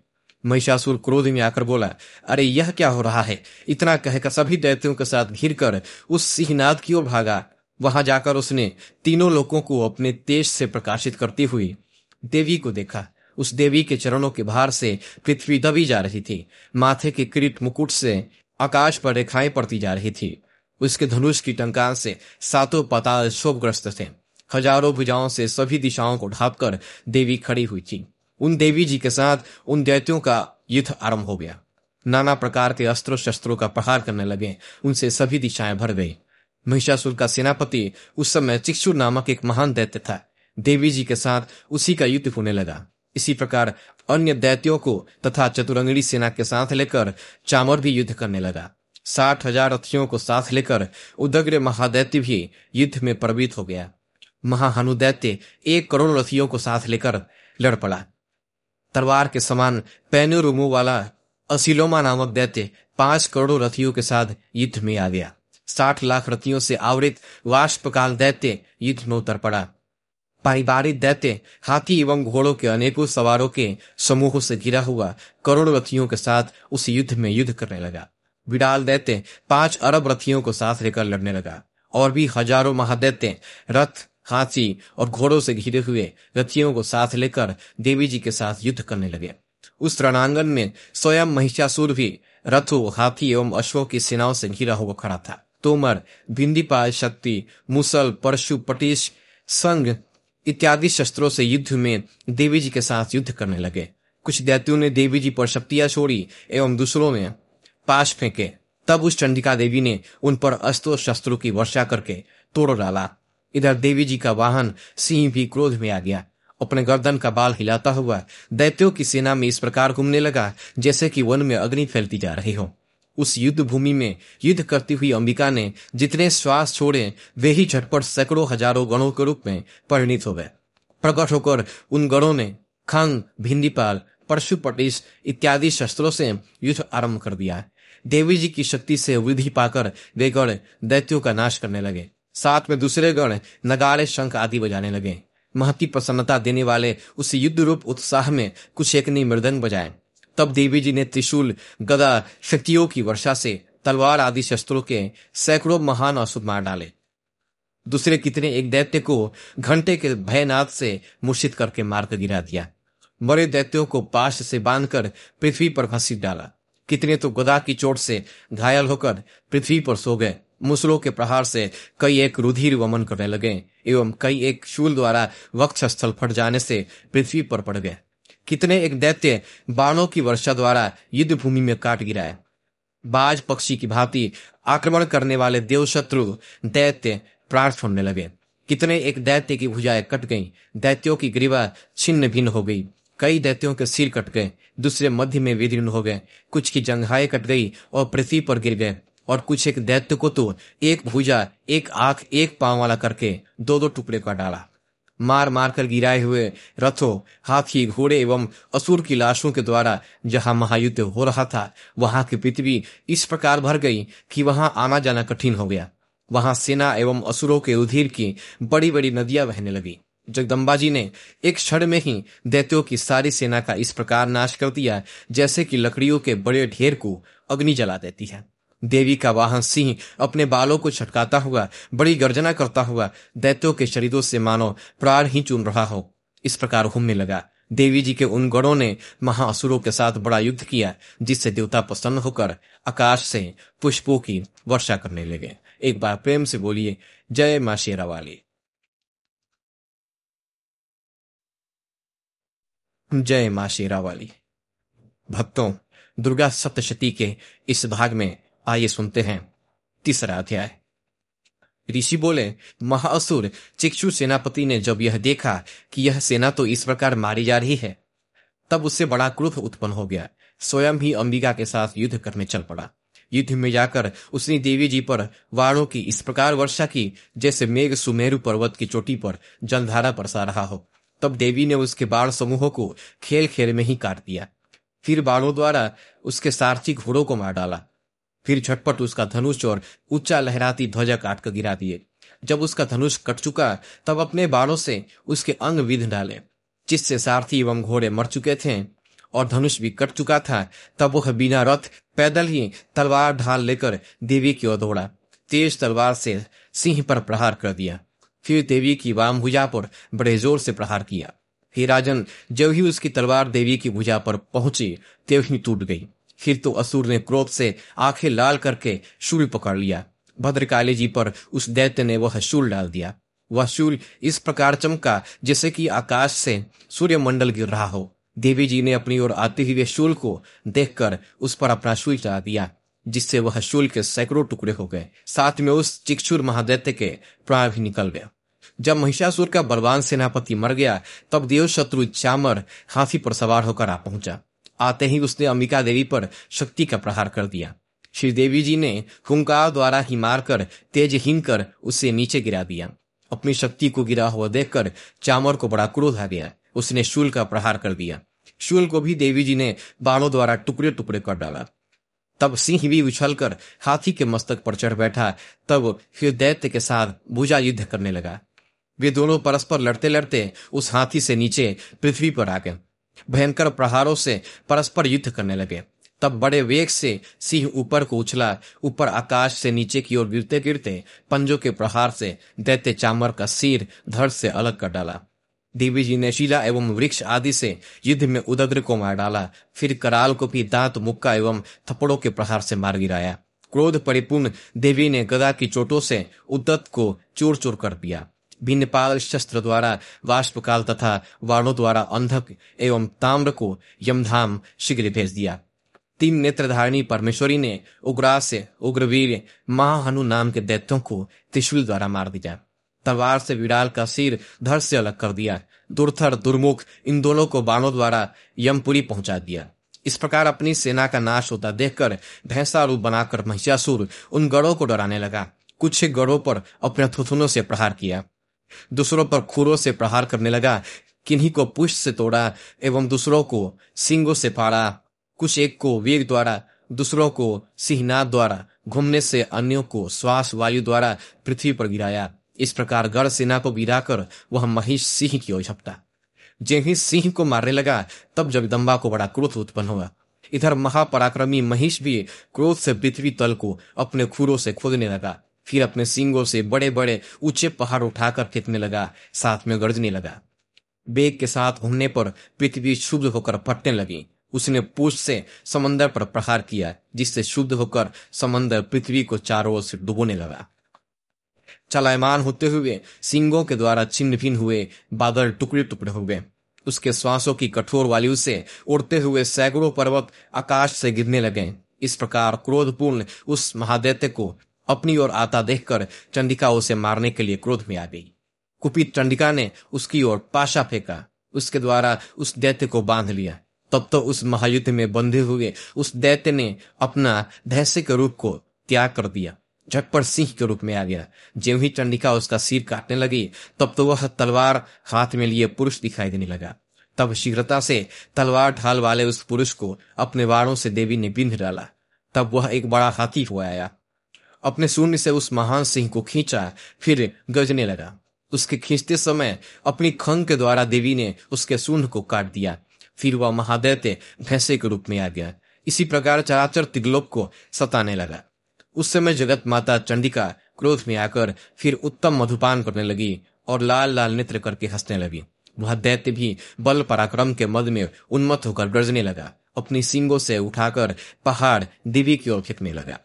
महिषासुर क्रोध में आकर बोला, अरे, यह क्या हो रहा है? इतना कहकर सभी दैत्यों के साथ घिर कर उस सिंहनाद की ओर भागा। वहाँ जाकर उसने तीनों लोगों को अपने तेज से प्रकाशित करती हुई देवी को देखा। उस देवी के चरणों के भार से पृथ्वी दबी जा रही थी। माथे के किरीट मुकुट से आकाश पर रेखाएँ पड़ती जा रही थी। उसके धनुष की टंकार से सातों पताल शोभग्रस्त थे। हज़ारों भुजाओं से सभी दिशाओं को ढापकर देवी खड़ी हुई थी। उन देवी जी के साथ उन दैत्यों का युद्ध आरंभ हो गया। नाना प्रकार के अस्त्रों शस्त्रों का प्रहार करने लगे। उनसे सभी दिशाएँ भर गई। महिषासुर का सेनापति उस समय चिक्षुर नामक एक महान दैत्य था। देवी जी के साथ उसी का युद्ध होने लगा। इसी प्रकार अन्य दैत्यों को तथा चतुरंगड़ी सेना के साथ लेकर चामर भी युद्ध करने लगा। साठ हज़ार रथियों को साथ लेकर उदग्र महादैत्य भी युद्ध में प्रवृत्त हो गया। महाहनुदैत्य एक करोड़ रथियों को साथ लेकर लड़ पड़ा। तलवार के समान पैनुरुमो वाला असिलोमा नामक दैत्य पाँच करोड़ रथियों के साथ युद्ध में आ गया। साठ लाख रथियों से आवृत वाष्पकाल दैत्य युद्ध में उतर पड़ा। पारिवारिक दैत्य हाथी एवं घोड़ों के अनेकों सवारों के समूहों से घिरा हुआ करोड़ों रथियों के साथ उस युद्ध में युद्ध करने लगा। विडाल दैत्य पाँच अरब रथियों को साथ लेकर लड़ने लगा और भी हज़ारों महादैत्य रथ, हाथी और घोड़ों से घिरे हुए रथियों को साथ लेकर देवी जी के साथ युद्ध करने लगे। उस रणांगन में स्वयं महिषासुर भी रथों, हाथी एवं अश्वों की सेनाओं से घिरा हुआ खड़ा था। तोमर भिंदीपाल शक्ति, मुसल, परशु, पटिश संग इत्यादि शस्त्रों से युद्ध में देवी जी के साथ युद्ध करने लगे। कुछ दैत्यों ने देवी जी पर शक्तियाँ छोड़ी एवं दूसरों में पाश फेंके। तब उस चंडिका देवी ने उन पर अस्त्रों शस्त्रों की वर्षा करके तोड़ डाला। इधर देवी जी का वाहन सिंह भी क्रोध में आ गया। अपने गर्दन का बाल हिलाता हुआ दैत्यों की सेना में इस प्रकार घूमने लगा, जैसे कि वन में अग्नि फैलती जा रही हो। उस युद्ध भूमि में युद्ध करती हुई अंबिका ने जितने श्वास छोड़े, वे ही झटपट सैकड़ों हज़ारों गणों के रूप में परिणित हो गए। प्रकट होकर उन गणों ने खंग भिंदीपाल परशुपटिश इत्यादि शस्त्रों से युद्ध आरंभ कर दिया। देवी जी की शक्ति से वृद्धि पाकर वे गण दैत्यों का नाश करने लगे। साथ में दूसरे गण नगाड़े शंख आदि बजाने लगे। महती प्रसन्नता देने वाले उस युद्ध रूप उत्साह में कुछ एक मृदंग बजाए। तब देवी जी ने त्रिशूल, गदा, शक्तियों की वर्षा से तलवार आदि शस्त्रों के सैकड़ों महान असुर मार डाले। दूसरे कितने एक दैत्य को घंटे के भयनाथ से मूर्छित करके मारकर गिरा दिया। मरे दैत्यों को पाश से बांधकर पृथ्वी पर घसीट डाला। कितने तो गदा की चोट से घायल होकर पृथ्वी पर सो गए। मुसलों के प्रहार से कई एक रुधिर वमन करने लगे, एवं कई एक शूल द्वारा वक्ष स्थल फट जाने से पृथ्वी पर पड़ गए। कितने एक दैत्य बाणों की वर्षा द्वारा युद्ध भूमि में काट गिराए। बाज पक्षी की भांति आक्रमण करने वाले देवशत्रु दैत्य प्राण छोड़ने लगे। कितने एक दैत्य की भुजाएँ कट गईं। दैत्यों की ग्रीवा छिन्न भिन्न हो गई। कई दैत्यों के सिर कट गए। दूसरे मध्य में विदीर्ण हो गए। कुछ की जंघाएँ कट गई और पृथ्वी पर गिर गए। और कुछ एक दैत्य को तो एक भुजा, एक आँख, एक पाँव वाला करके दो दो टुकड़े का डाला। मार मार कर गिराए हुए रथों, हाथी, घोड़े एवं असुर की लाशों के द्वारा जहाँ महायुद्ध हो रहा था, वहाँ की पृथ्वी इस प्रकार भर गई कि वहाँ आना जाना कठिन हो गया। वहाँ सेना एवं असुरों के उधीर की बड़ी बड़ी नदियाँ बहने लगी। जगदम्बा जी ने एक क्षण में ही दैत्यों की सारी सेना का इस प्रकार नाश कर दिया, जैसे कि लकड़ियों के बड़े ढेर को अग्नि जला देती है। देवी का वाहन सिंह अपने बालों को छटकाता हुआ, बड़ी गर्जना करता हुआ, दैत्यों के शरीरों से मानो प्राण ही चूम रहा हो। इस प्रकार घूमने लगा। देवी जी के उन गणों ने महाअसुरों के साथ बड़ा युद्ध किया, जिससे देवता प्रसन्न होकर आकाश से पुष्पों की वर्षा करने लगे। एक बार प्रेम से बोलिए, जय माँ शेरा वाली जय माँ शेरा वाली भक्तों, दुर्गा सप्तशती के इस भाग में आइए सुनते हैं। तीसरा अध्याय। ऋषि बोले, महाअसुर, चिक्षु सेनापति ने जब यह देखा कि यह सेना तो इस प्रकार मारी जा रही है, तब उससे बड़ा क्रोध उत्पन्न हो गया। स्वयं ही अंबिका के साथ युद्ध करने चल पड़ा। युद्ध में जाकर उसने देवी जी पर वाणों की इस प्रकार वर्षा की, जैसे मेघ सुमेरु पर्वत की चोटी पर जलधारा बरसा रहा हो। तब देवी ने उसके बाढ़ समूहों को खेल खेल में ही काट दिया। फिर बाणों द्वारा उसके सारथी घोड़ों को मार डाला। फिर झटपट उसका धनुष और ऊँचा लहराती ध्वजा काट गिरा दिए। जब उसका धनुष कट चुका, तब अपने बाणों से उसके अंग विध डाले, जिससे सारथी एवं घोड़े मर चुके थे और धनुष भी कट चुका था। तब वह बिना रथ, पैदल ही तलवार ढाल लेकर देवी की ओर दौड़ा। तेज तलवार से सिंह पर प्रहार कर दिया। फिर देवी की वाम भुजा पर बड़े ज़ोर से प्रहार किया। फिर राजन, जब ही उसकी तलवार देवी की भुजा पर पहुँची तेव ही टूट गई। फिर तो असुर ने क्रोध से आँखें लाल करके शूल पकड़ लिया। भद्रकाली जी पर उस दैत्य ने वह शूल डाल दिया। वह शूल इस प्रकार चमका जैसे कि आकाश से सूर्य मंडल गिर रहा हो। देवी जी ने अपनी ओर आते हुए शूल को देखकर उस पर अपना शूल चढ़ा दिया, जिससे वह शूल के सैकड़ों टुकड़े हो गए। साथ में उस चिक्षुर महादैत्य के प्राण भी निकल गया जब महिषासुर का बलवान सेनापति मर गया, तब देव शत्रु चामर हाथी पर सवार होकर आ पहुँचा। आते ही उसने अंबिका देवी पर शक्ति का प्रहार कर दिया। श्री देवी जी ने हुंकार द्वारा ही मारकर तेज हिम कर उसे नीचे गिरा दिया। अपनी शक्ति को गिरा हुआ देखकर चामर को बड़ा क्रोध आ गया। उसने शूल का प्रहार कर दिया। शूल को भी देवी जी ने बाणों द्वारा टुकड़े टुकड़े कर डाला। तब सिंह भी उछल कर हाथी के मस्तक पर चढ़ बैठा। तब फिर दैत्य के साथ भुजा युद्ध करने लगा। वे दोनों परस्पर लड़ते लड़ते उस हाथी से नीचे पृथ्वी पर आ गए। भयंकर प्रहारों से परस्पर युद्ध करने लगे। तब बड़े वेग से सिंह ऊपर को उछला, ऊपर आकाश से नीचे की ओर गिरते गिरते पंजों के प्रहार से दैत्य चामर का सिर धड़ से अलग कर डाला। देवी जी ने शिला एवं वृक्ष आदि से युद्ध में उदग्र को मार डाला, फिर कराल को भी दांत, मुक्का एवं थप्पड़ों के प्रहार से मार गिराया। क्रोध परिपूर्ण देवी ने गदा की चोटों से उद्दत को चूर चूर कर दिया। भिन्नपाल शस्त्र द्वारा, वाष्पकाल तथा वाणों द्वारा अंधक एवं ताम्र को यमधाम शीघ्र भेज दिया। तीन नेत्रधारिणी परमेश्वरी ने उग्रा उग्रवीर महाहनु नाम के दैत्यों को त्रिशूल द्वारा मार दिया। तलवार से विडाल का सिर धर से अलग कर दिया। दुर्थर दुर्मुख इन दोनों को बाणों द्वारा यमपुरी पहुँचा दिया। इस प्रकार अपनी सेना का नाश होता देखकर भैंसा रूप बनाकर महिषासुर उन गढ़ों को डराने लगा। कुछ गढ़ों पर अपने थुथुनों से प्रहार किया। दूसरों पर खुरों से प्रहार करने लगा, किन्हीं को पुष्ट से तोड़ा एवं दूसरों को सिंगों से फाड़ा। कुछ एक को वेग द्वारा, दूसरों को सिंहनाद द्वारा, घूमने से अन्यों को श्वास वायु द्वारा पृथ्वी पर गिराया। इस प्रकार गढ़ सेना को गिराकर वह महिष सिंह की ओर झपटा। ही सिंह को मारने लगा, तब जगदम्बा को बड़ा क्रोध उत्पन्न हुआ। इधर महापराक्रमी महिष भी क्रोध से पृथ्वी तल को अपने खुरों से खोदने लगा। फिर अपने सिंगों से बड़े बड़े ऊँचे पहाड़ उठाकर फेंकने लगा। साथ में गर्जने लगा। बेग के साथ घूमने पर पृथ्वी शुद्ध होकर फटने लगी। उसने पूछ से समंदर पर प्रहार किया, जिससे शुद्ध होकर समंदर पृथ्वी को चारों ओर से डुबोने लगा। चलायमान होते हुए सिंगों के द्वारा छिन्न भिन्न हुए बादल टुकड़े टुकड़े हो गए। उसके श्वासों की कठोर वायु से उड़ते हुए सैकड़ों पर्वत आकाश से गिरने लगे। इस प्रकार क्रोधपूर्ण उस महादैत्य को अपनी ओर आता देखकर चंडिका उसे मारने के लिए क्रोध में आ गई। कुपित चंडिका ने उसकी ओर पाशा फेंका। उसके द्वारा उस दैत्य को बाँध लिया। तब तो उस महायुद्ध में बंधे हुए उस दैत्य ने अपना धैस्य के रूप को त्याग कर दिया। झटपट सिंह के रूप में आ गया। ज्यों ही चंडिका उसका सिर काटने लगी, तब तो वह तलवार हाथ में लिए पुरुष दिखाई देने लगा। तब शीघ्रता से तलवार ढाल वाले उस पुरुष को अपने वारों से देवी ने बिंध डाला। तब वह एक बड़ा हाथी हुआ आया। अपने शून्य से उस महान सिंह को खींचा, फिर गजने लगा। उसके खींचते समय अपनी खंग के द्वारा देवी ने उसके शून्य को काट दिया। फिर वह महादैत्य भैंसे के रूप में आ गया। इसी प्रकार चराचर तिगलोक को सताने लगा। उस समय जगत माता चंडिका क्रोध में आकर फिर उत्तम मधुपान करने लगी और लाल लाल नेत्र करके हंसने लगी। वह दैत्य भी बल पराक्रम के मद में उन्मत्त होकर गरजने लगा। अपनी सिंगों से उठाकर पहाड़ देवी की ओर फेंकने लगा।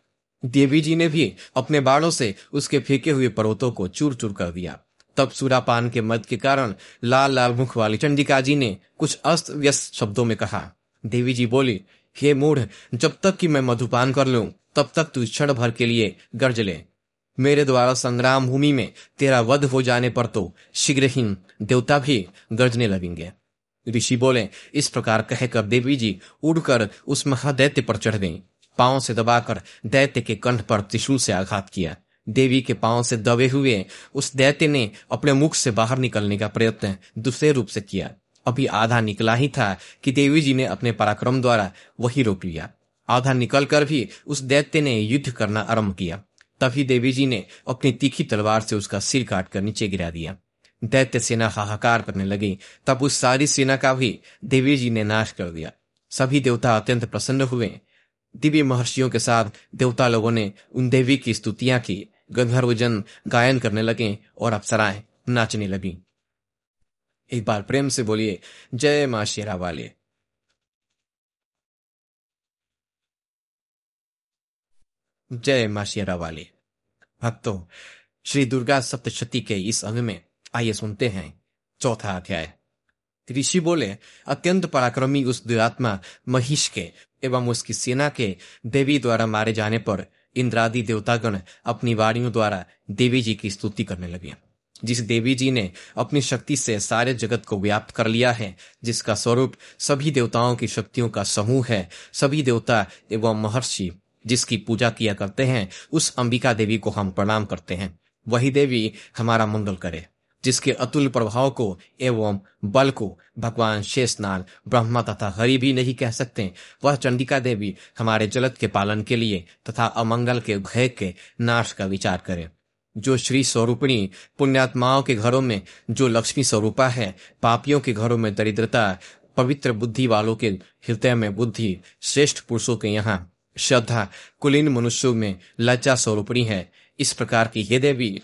देवी जी ने भी अपने बाड़ों से उसके फेंके हुए पर्वतों को चूर चूर कर दिया। तब सूरापान के मद के कारण लाल लाल मुख वाली चंडिका जी ने कुछ अस्त व्यस्त शब्दों में कहा, देवी जी बोली, हे मूढ़, जब तक कि मैं मधुपान कर लूँ, तब तक तू क्षण भर के लिए गर्ज ले। मेरे द्वारा संग्राम भूमि में तेरा वध हो जाने पर तो शीघ्र ही देवता भी गर्जने लगेंगे। ऋषि बोले, इस प्रकार कहकर देवी जी उड़कर उस महादैत्य पर चढ़ गई। पाँव से दबाकर दैत्य के कंठ पर त्रिशूल से आघात किया। देवी के पाँव से दबे हुए उस दैत्य ने अपने मुख से बाहर निकलने का प्रयत्न दूसरे रूप से किया। अभी आधा निकला ही था कि देवी जी ने अपने पराक्रम द्वारा वही रोक लिया। आधा निकलकर भी उस दैत्य ने युद्ध करना आरंभ किया। तभी देवी जी ने अपनी तीखी तलवार से उसका सिर काटकर नीचे गिरा दिया। दैत्य सेना हाहाकार करने लगी। तब उस सारी सेना का भी देवी जी ने नाश कर दिया। सभी देवता अत्यंत प्रसन्न हुए। दिव्य महर्षियों के साथ देवता लोगों ने उन देवी की स्तुतियाँ की। गंधर्वजन गायन करने लगे और अप्सराएँ नाचने लगी। एक बार प्रेम से बोलिए, जय माँ शेरा वाले जय माँ शेरा वाले भक्तों, श्री दुर्गा सप्तशती के इस अंग में आइए सुनते हैं चौथा अध्याय। ऋषि बोले अत्यंत पराक्रमी उस दुरात्मा महिष के एवं उसकी सेना के देवी द्वारा मारे जाने पर इंद्रादि देवतागण अपनी वाणियों द्वारा देवी जी की स्तुति करने लगे जिस देवी जी ने अपनी शक्ति से सारे जगत को व्याप्त कर लिया है, जिसका स्वरूप सभी देवताओं की शक्तियों का समूह है, सभी देवता एवं महर्षि जिसकी पूजा किया करते हैं, उस अंबिका देवी को हम प्रणाम करते हैं। वही देवी हमारा मंगल करे। जिसके अतुल प्रभाव को एवं बल को भगवान शेषनाग ब्रह्मा तथा हरि भी नहीं कह सकते। वह चंडिका देवी हमारे जलत के पालन के लिए तथा अमंगल के भय के नाश का विचार करे। जो श्री स्वरूपिणी पुण्यात्माओं के घरों में, जो लक्ष्मी स्वरूपा है, पापियों के घरों में दरिद्रता, पवित्र बुद्धि वालों के हृदय में बुद्धि, श्रेष्ठ पुरुषों के यहाँ श्रद्धा, कुलीन मनुष्यों में लज्जा स्वरूपणी है। इस प्रकार की हे देवी,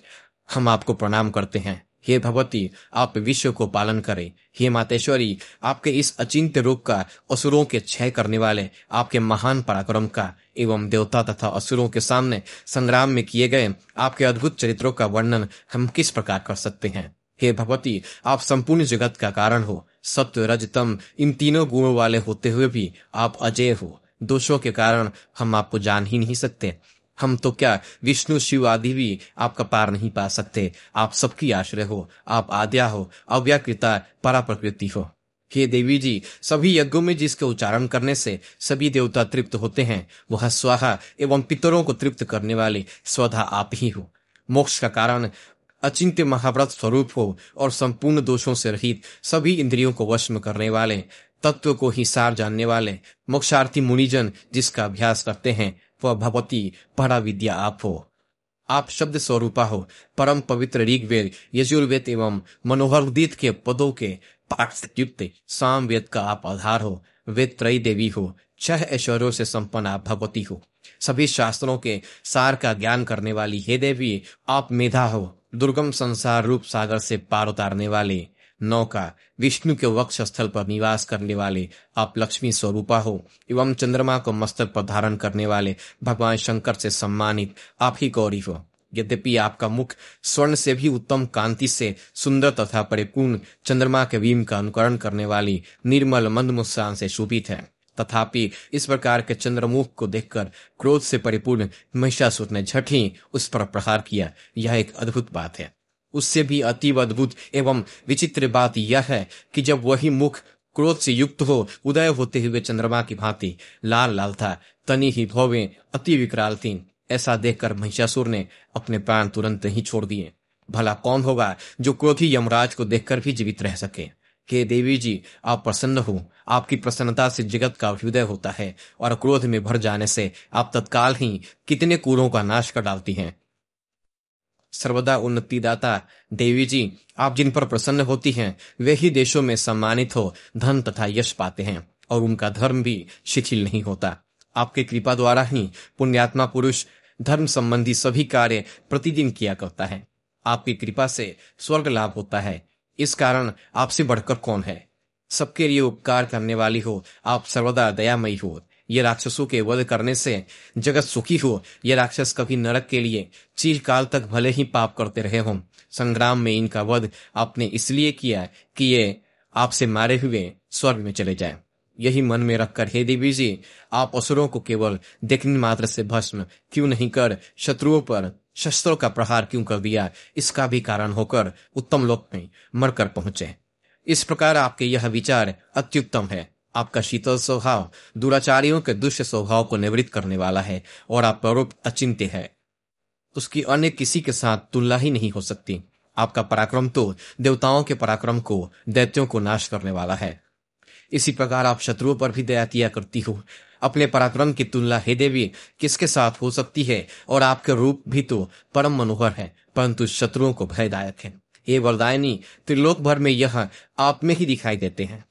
हम आपको प्रणाम करते हैं। हे भगवती, आप विश्व को पालन करें। हे मातेश्वरी, आपके इस अचिंत्य रूप का असुरों के क्षय करने वाले, आपके महान पराक्रम का एवं देवता तथा असुरों के सामने संग्राम में किए गए आपके अद्भुत चरित्रों का वर्णन हम किस प्रकार कर सकते हैं? हे भगवती, आप संपूर्ण जगत का कारण हो। सत्य रजतम, इन तीनों गुणों वाले होते हुए भी आप अजय हो। दोषों के कारण हम आपको जान ही नहीं सकते। हम तो क्या विष्णु, शिव आदि भी आपका पार नहीं पा सकते। आप सबकी आश्रय हो, आप आद्या हो, अव्याकृता परा प्रकृति हो। हे देवी जी, सभी यज्ञों में जिसके उच्चारण करने से सभी देवता तृप्त होते हैं, वह स्वाहा एवं पितरों को तृप्त करने वाले स्वधा आप ही हो। मोक्ष का कारण अचिंत्य महाव्रत स्वरूप हो और संपूर्ण दोषों से रहित सभी इंद्रियों को वश में करने वाले, तत्व को ही सार जानने वाले, मोक्षार्थी मुनिजन जिसका अभ्यास करते हैं भगवती परा विद्या आप हो। आप शब्द स्वरूपा हो। परम पवित्र ऋग्वेद, यजुर्वेद एवं मनोहरदीत के पदों के पाठ से युक्त साम वेद का आप आधार हो। वेद त्रय देवी हो। छह ऐश्वर्यों से संपन्न आप भगवती हो। सभी शास्त्रों के सार का ज्ञान करने वाली हे देवी, आप मेधा हो। दुर्गम संसार रूप सागर से पार उतारने वाले नौका विष्णु के वक्ष स्थल पर निवास करने वाले आप लक्ष्मी स्वरूपा हो, एवं चंद्रमा को मस्तक पर धारण करने वाले भगवान शंकर से सम्मानित आप ही गौरी हो। यद्यपि आपका मुख स्वर्ण से भी उत्तम, कांति से सुंदर तथा परिपूर्ण चंद्रमा के वीम का अनुकरण करने वाली निर्मल मंद मुस्कान से शोभित है। तथापि इस प्रकार के चंद्रमुख को देखकर क्रोध से परिपूर्ण महिषासुर ने झट ही उस पर प्रहार किया। यह एक अद्भुत बात है। उससे भी अतीब अद्भुत एवं विचित्र बात यह है कि जब वही मुख क्रोध से युक्त हो, उदय होते हुए चंद्रमा की भांति लाल लाल था, तनी ही भोवे अति विकराल थी। ऐसा देखकर महिषासुर ने अपने प्राण तुरंत ही छोड़ दिए। भला कौन होगा जो क्रोधी यमराज को देखकर भी जीवित रह सके? हे देवी जी, आप प्रसन्न हो। आपकी प्रसन्नता से जगत का अभ्युदय होता है और क्रोध में भर जाने से आप तत्काल ही कितने कूरों का नाश कर डालती हैं। सर्वदा उन्नति दाता देवी जी, आप जिन पर प्रसन्न होती हैं, वे ही देशों में सम्मानित हो, धन तथा यश पाते हैं, और उनका धर्म भी शिथिल नहीं होता। आपके कृपा द्वारा ही पुण्यात्मा पुरुष, धर्म संबंधी सभी कार्य प्रतिदिन किया करता है। आपकी कृपा से स्वर्ग लाभ होता है। इस कारण आपसे बढ़कर कौन है? सबके लिए उपकार करने वाली हो, आप सर्वदा दयामयी हो। ये राक्षसों के वध करने से जगत सुखी हो। ये राक्षस कभी नरक के लिए काल तक भले ही पाप करते रहे हों। संग्राम में इनका वध आपने इसलिए किया कि ये आपसे मारे हुए स्वर्ग में चले जाए। यही मन में रखकर, हे देवी जी, आप असुरों को केवल देखने मात्र से भस्म क्यों नहीं कर? शत्रुओं पर शस्त्रों का प्रहार क्यों कर दिया? इसका भी कारण होकर उत्तम लोक में मरकर पहुँचे। इस प्रकार आपके यह विचार अत्युत्तम है। आपका शीतल स्वभाव दुराचारियों के दुष्ट स्वभाव को निवृत्त करने वाला है और आप परोप अचिंत्य है। उसकी अन्य किसी के साथ तुलना ही नहीं हो सकती। आपका पराक्रम तो देवताओं के पराक्रम को, दैत्यों को नाश करने वाला है। इसी प्रकार आप शत्रुओं पर भी दया किया करती हो। अपने पराक्रम की तुलना हे देवी किसके साथ हो सकती है और आपके रूप भी तो परम मनोहर है, परंतु शत्रुओं को भयदायक है। ये वरदायनी त्रिलोक भर में यह आप में ही दिखाई देते हैं।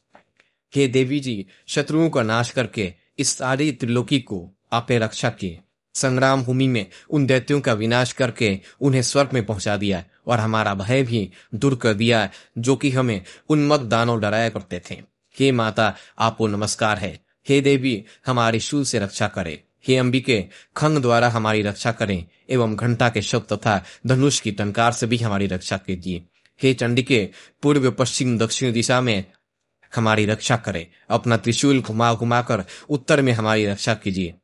हे देवी जी, शत्रुओं का नाश करके इस सारी त्रिलोकी को आपने रक्षा की। संग्राम भूमि में उन दैत्यों का विनाश करके उन्हें स्वर्ग में पहुँचा दिया और हमारा भय भी दूर कर दिया जो कि हमें उन्मत दानों डराया करते थे। हे माता, आपको नमस्कार है। हे देवी, हमारे शूल से रक्षा करे। हे अंबिके, खंग द्वारा हमारी रक्षा करें, एवं घंटा के शब्द तथा धनुष की टनकार से भी हमारी रक्षा कीजिए। हे चंडिके, पूर्व, पश्चिम, दक्षिण दिशा में हमारी रक्षा करे। अपना त्रिशूल घुमा घुमाकर उत्तर में हमारी रक्षा कीजिए।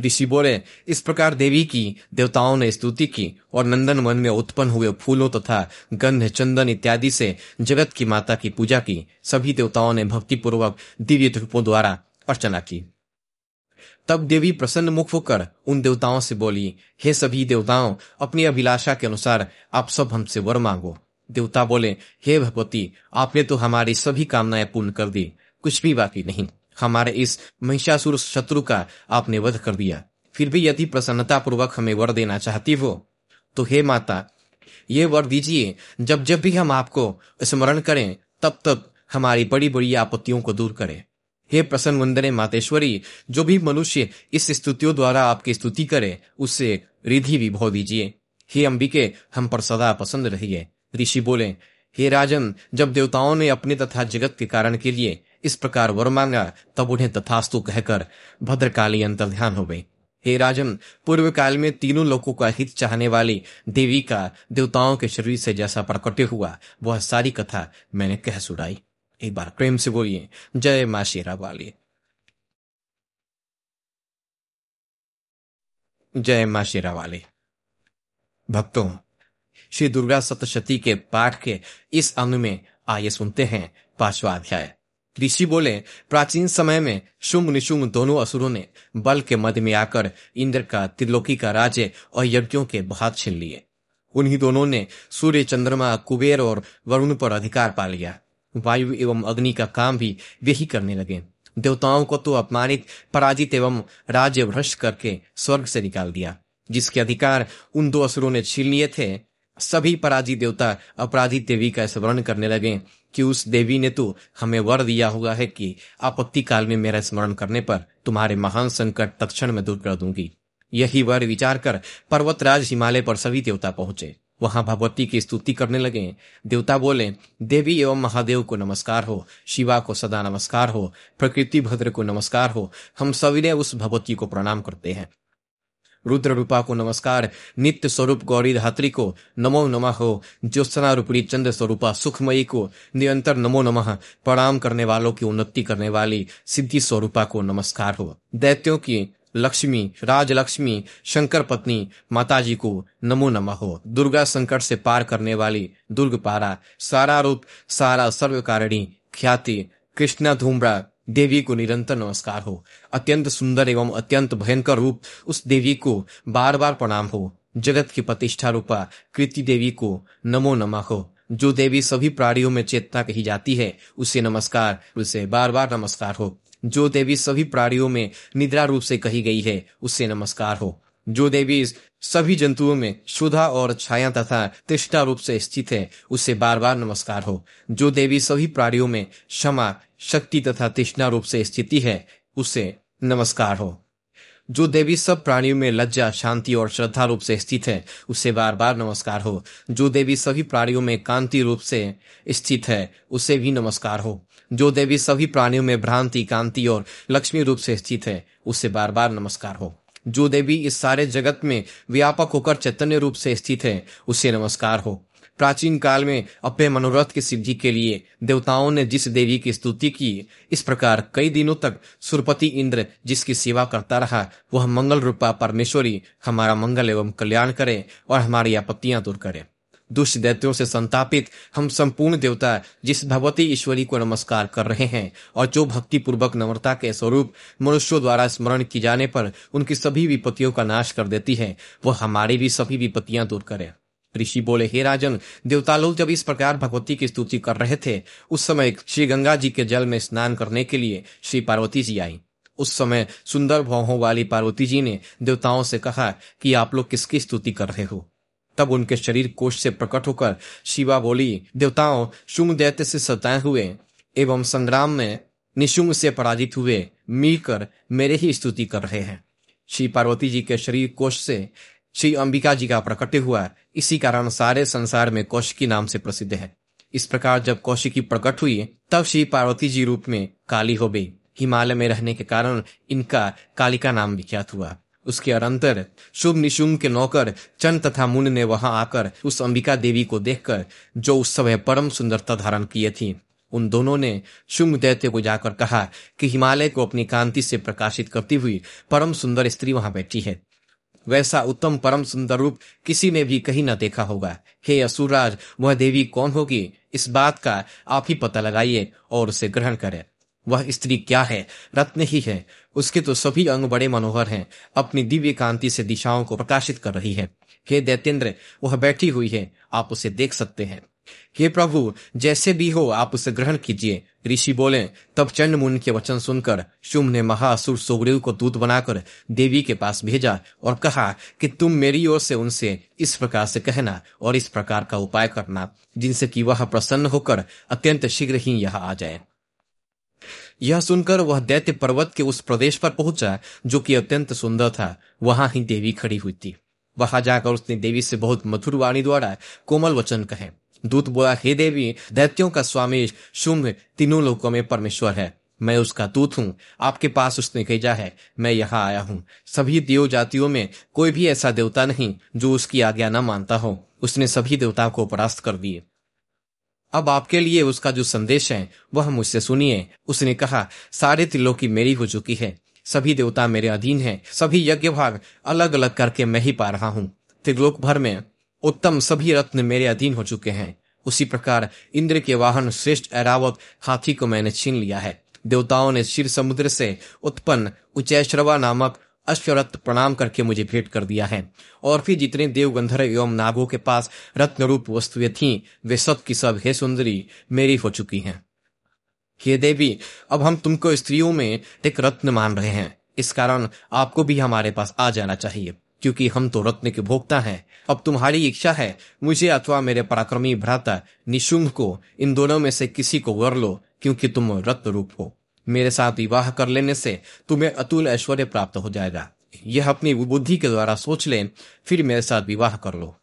ऋषि बोले, इस प्रकार देवी की, देवताओं ने स्तुति की और नंदन वन में उत्पन्न हुए फूलों तथा गंध, चंदन इत्यादि से जगत की माता की पूजा की। सभी देवताओं ने भक्तिपूर्वक दिव्य धूपों द्वारा अर्चना की। तब देवी प्रसन्न मुख होकर उन देवताओं से बोली, हे सभी देवताओं, अपनी अभिलाषा के अनुसार आप सब हमसे वर मांगो। देवता बोले, हे भगवती, आपने तो हमारी सभी कामनाएँ पूर्ण कर दी। कुछ भी बाकी नहीं। हमारे इस महिषासुर शत्रु का आपने वध कर दिया। फिर भी यदि प्रसन्नता पूर्वक हमें वर देना चाहती हो तो हे माता, ये वर दीजिए। जब जब भी हम आपको स्मरण करें, तब तब हमारी बड़ी बड़ी आपत्तियों को दूर करें। हे प्रसन्न वंदने मातेश्वरी, जो भी मनुष्य इस स्तुतियों द्वारा आपकी स्तुति करे उससे रिधि विभो दीजिए। हे अंबिके, हम पर सदा पसंद रहिए। ऋषि बोले, हे राजन, जब देवताओं ने अपने तथा जगत के कारण के लिए इस प्रकार वर मांगा, तब उन्हें तथास्तु कहकर भद्रकाली अंतर ध्यान हो गई। हे राजन पूर्व काल में तीनों लोगों का हित चाहने वाली देवी का देवताओं के शरीर से जैसा प्रकट हुआ, वह सारी कथा मैंने कह सुनाई। एक बार प्रेम से बोलिए, जय माँ शेरा वाली जय माँ शेरा वाली भक्तों श्री दुर्गा सप्तशती के पाठ के इस अंग में आइए सुनते हैं पांचवा अध्याय। ऋषि बोले, प्राचीन समय में शुंभ निशुंभ दोनों असुरों ने बल के मध्य में आकर इंद्र का त्रिलोकी का राज्य और यज्ञों के बहुत छीन लिए। उन्हीं दोनों ने सूर्य, चंद्रमा, कुबेर और वरुण पर अधिकार पा लिया। वायु एवं अग्नि का काम भी वे ही करने लगे। देवताओं को तो अपमानित, पराजित एवं राज्य भ्रष्ट करके स्वर्ग से निकाल दिया, जिसके अधिकार उन दो असुरों ने छीन लिए थे। सभी पराजित देवता अपराधित देवी का स्मरण करने लगे कि उस देवी ने तो हमें वर दिया हुआ है कि आपत्ति काल में मेरा स्मरण करने पर तुम्हारे महान संकट तत्ण में दूर कर दूँगी। यही वर विचार कर पर्वतराज हिमालय पर सभी देवता पहुँचे। वहाँ भगवती की स्तुति करने लगे। देवता बोले, देवी एवं महादेव को नमस्कार हो, शिवा को सदा नमस्कार हो, प्रकृति भद्र को नमस्कार हो। हम सभी ने उस भगवती को प्रणाम करते हैं। रुद्र रूपा को नमस्कार। नित्य स्वरूप गौरी धात्री को नमो नमः। हो ज्योत्सना रूपी चंद्र स्वरूपा सुखमयी को निरंतर नमो नमः। प्रणाम करने वालों की उन्नति करने वाली सिद्धि स्वरूपा को नमस्कार हो। दैत्यों की लक्ष्मी, राजलक्ष्मी, शंकर पत्नी माताजी को नमो नमः हो। दुर्गा संकट से पार करने वाली दुर्ग पारा सारा रूप सारा सर्वकारिणी ख्याति, कृष्णा धूम्रा देवी को निरंतर नमस्कार हो। अत्यंत सुंदर एवं अत्यंत भयंकर रूप उस देवी को बार बार प्रणाम हो। जगत की प्रतिष्ठा रूपा कृति देवी को नमो नमः हो। जो देवी सभी प्राणियों में चेतना कही जाती है, उसे नमस्कार, उसे बार बार नमस्कार हो। जो देवी सभी प्राणियों में निद्रा रूप से कही गई है उससे नमस्कार हो। जो देवी सभी जंतुओं में शुद्धा और छाया तथा तिष्ठा रूप से स्थित है, उससे बार बार नमस्कार हो। जो देवी सभी प्राणियों में क्षमा, शक्ति तथा तृष्णा रूप से स्थिति है, उसे नमस्कार हो। जो देवी सब प्राणियों में लज्जा, शांति और श्रद्धा रूप से स्थित है, उसे बार बार नमस्कार हो। जो देवी सभी प्राणियों में कांति रूप से स्थित है, उसे भी नमस्कार हो। जो देवी सभी प्राणियों में भ्रांति, कांति और लक्ष्मी रूप से स्थित है, उसे बार बार नमस्कार हो। जो देवी इस सारे जगत में व्यापक होकर चैतन्य रूप से स्थित है, उसे नमस्कार हो। प्राचीन काल में अपने मनोरथ की सिद्धि के लिए देवताओं ने जिस देवी की स्तुति की, इस प्रकार कई दिनों तक सुरपति इंद्र जिसकी सेवा करता रहा, वह मंगल रूपा परमेश्वरी हमारा मंगल एवं कल्याण करे और हमारी आपत्तियाँ दूर करे। दुष्ट दैत्यों से संतापित हम संपूर्ण देवता, जिस भगवती ईश्वरी को नमस्कार कर रहे हैं, और जो भक्ति पूर्वक नम्रता के स्वरूप मनुष्यों द्वारा स्मरण की जाने पर उनकी सभी विपत्तियों का नाश कर देती है, वह हमारी भी सभी विपत्तियाँ दूर करे। ऋषि बोले, हे राजन देवता लोग जब इस प्रकार भगवती की स्तुति कर रहे थे, उस समय श्री गंगा जी के जल में स्नान करने के लिए श्री पार्वती जी आई। उस समय सुंदर भावों वाली पार्वती जी ने देवताओं से कहा कि आप लोग किसकी स्तुति कर रहे हो? तब उनके शरीर कोष से प्रकट होकर शिवा बोली, देवताओं शुंग दैत्य से सताए हुए एवं संग्राम में निशुंग से पराजित हुए मिलकर मेरे ही स्तुति कर रहे हैं। श्री पार्वती जी के शरीर कोष से श्री अंबिका जी का प्रकट हुआ, इसी कारण सारे संसार में कौशिकी नाम से प्रसिद्ध है। इस प्रकार जब कौशिकी प्रकट हुई, तब श्री पार्वती जी रूप में काली हो गई। हिमालय में रहने के कारण इनका कालिका नाम विख्यात हुआ। उसके अरंतर शुभ निशुंग के नौकर चंद तथा मुन ने वहाँ आकर उस अंबिका देवी को देखकर जो उस समय परम सुंदरता धारण किए थी, उन दोनों ने शुंभ दैत्य को जाकर कहा कि हिमालय को अपनी कांति से प्रकाशित करती हुई परम सुंदर स्त्री वहाँ बैठी है। वैसा उत्तम परम सुंदर रूप किसी ने भी कहीं न देखा होगा। हे असुरराज, वह देवी कौन होगी? इस बात का आप ही पता लगाइए और उसे ग्रहण करें। वह स्त्री क्या है? रत्न ही है। उसके तो सभी अंग बड़े मनोहर हैं। अपनी दिव्य कांति से दिशाओं को प्रकाशित कर रही है। हे दैत्येंद्र, वह बैठी हुई है। आप उसे देख सकते हैं। हे प्रभु, जैसे भी हो, आप उसे ग्रहण कीजिए। ऋषि बोले, तब चंड मुन के वचन सुनकर शुभ ने महासुर सुग्रीव को दूत बनाकर देवी के पास भेजा और कहा कि तुम मेरी ओर से उनसे इस प्रकार से कहना और इस प्रकार का उपाय करना, जिनसे कि वह प्रसन्न होकर अत्यंत शीघ्र ही यहाँ आ जाए। यह सुनकर वह दैत्य पर्वत के उस प्रदेश पर पहुँचा, जो कि अत्यंत सुंदर था। वहाँ ही देवी खड़ी हुई थी। वहाँ जाकर उसने देवी से बहुत मधुर वाणी द्वारा कोमल वचन कहे, दूत बोला, हे देवी, दैत्यों का स्वामी शुम्भ तीनों लोगों में परमेश्वर है। मैं उसका दूत हूँ। आपके पास उसने भेजा है। मैं यहाँ आया हूँ। सभी देव जातियों में कोई भी ऐसा देवता नहीं, जो उसकी आज्ञा न मानता हो। उसने सभी देवताओं को परास्त कर दिए। अब आपके लिए उसका जो संदेश है, वह मुझसे सुनिए। उसने कहा, सारे तिलों की मेरी हो चुकी है। सभी देवता मेरे अधीन हैं। सभी यज्ञ भाग अलग अलग करके मैं ही पा रहा हूँ। त्रिलोक भर में उत्तम सभी रत्न मेरे अधीन हो चुके हैं। उसी प्रकार इंद्र के वाहन श्रेष्ठ ऐरावत हाथी को मैंने छीन लिया है। देवताओं ने शिर समुद्र से उत्पन्न उच्चैश्रवा नामक अश्वरत्न प्रणाम करके मुझे भेंट कर दिया है। और फिर जितने देव गंधर्व एवं नागों के पास रत्न रूप वस्तुएँ थी, वे सब की सब, हे सुंदरी, मेरी हो चुकी हैं। हे देवी, अब हम तुमको स्त्रियों में एक रत्न मान रहे हैं। इस कारण आपको भी हमारे पास आ जाना चाहिए, क्योंकि हम तो रत्न के भोक्ता हैं। अब तुम्हारी इच्छा है, मुझे अथवा मेरे पराक्रमी भ्राता निशुंभ को इन दोनों में से किसी को वर लो, क्योंकि तुम रत्न रूप हो। मेरे साथ विवाह कर लेने से तुम्हें अतुल ऐश्वर्य प्राप्त हो जाएगा। यह अपनी बुद्धि के द्वारा सोच ले, फिर मेरे साथ विवाह कर लो।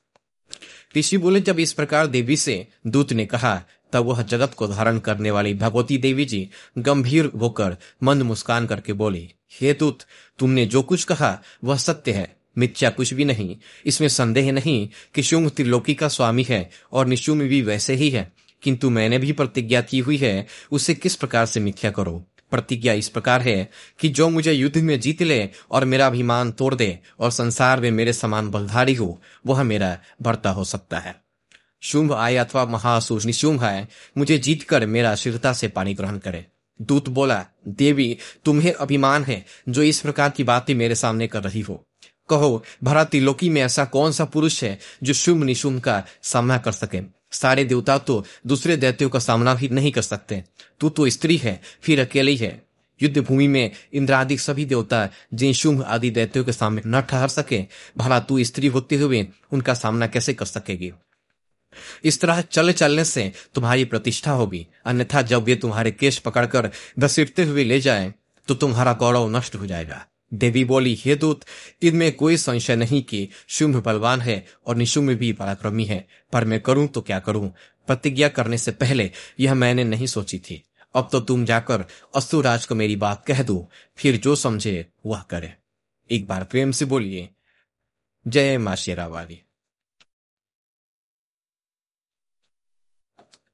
ऋषि बोले, जब इस प्रकार देवी से दूत ने कहा, तब वह जगत को धारण करने वाली भगवती देवी जी गंभीर होकर मंद मुस्कान करके बोली, हे दूत, तुमने जो कुछ कहा, वह सत्य है। मिथ्या कुछ भी नहीं। इसमें संदेह नहीं कि शुंग त्रिलोकी का स्वामी है और निशुंग भी वैसे ही है। किंतु मैंने भी प्रतिज्ञा की हुई है, उसे किस प्रकार से मिथ्या करो? प्रतिज्ञा इस प्रकार है कि जो मुझे युद्ध में जीत ले और मेरा अभिमान तोड़ दे और संसार में मेरे समान बलधारी हो, वह मेरा भरता हो सकता है। शुंभ आय अथवा महासुर निशुंभ आय, मुझे जीत कर मेरा शीघ्रता से पानी ग्रहण करे। दूत बोला, देवी, तुम्हें अभिमान है जो इस प्रकार की बातें मेरे सामने कर रही हो। कहो भरा त्रिलोकी में ऐसा कौन सा पुरुष है जो शुभ निशुंभ का सामना कर सके? सारे देवता तो दूसरे दैत्यों का सामना भी नहीं कर सकते। तू तो स्त्री है, फिर अकेली है। युद्ध भूमि में इंद्रादि सभी देवता जिन शुभ आदि दैत्यों के सामने न ठहर सके, भला तू स्त्री होते हुए उनका सामना कैसे कर सकेगी? इस तरह चल चलने से तुम्हारी प्रतिष्ठा होगी। अन्यथा जब वे तुम्हारे केश पकड़कर घसीटते हुए ले जाए तो तुम्हारा गौरव नष्ट हो जाएगा। देवी बोली, हे दूत, इनमें कोई संशय नहीं कि शुंभ बलवान है और निशुंभ भी पराक्रमी है, पर मैं करूँ तो क्या करूँ? प्रतिज्ञा करने से पहले यह मैंने नहीं सोची थी। अब तो तुम जाकर अस्तुराज को मेरी बात कह दो, फिर जो समझे वह करे। एक बार प्रेम से बोलिए, जय माँ शेरा वाली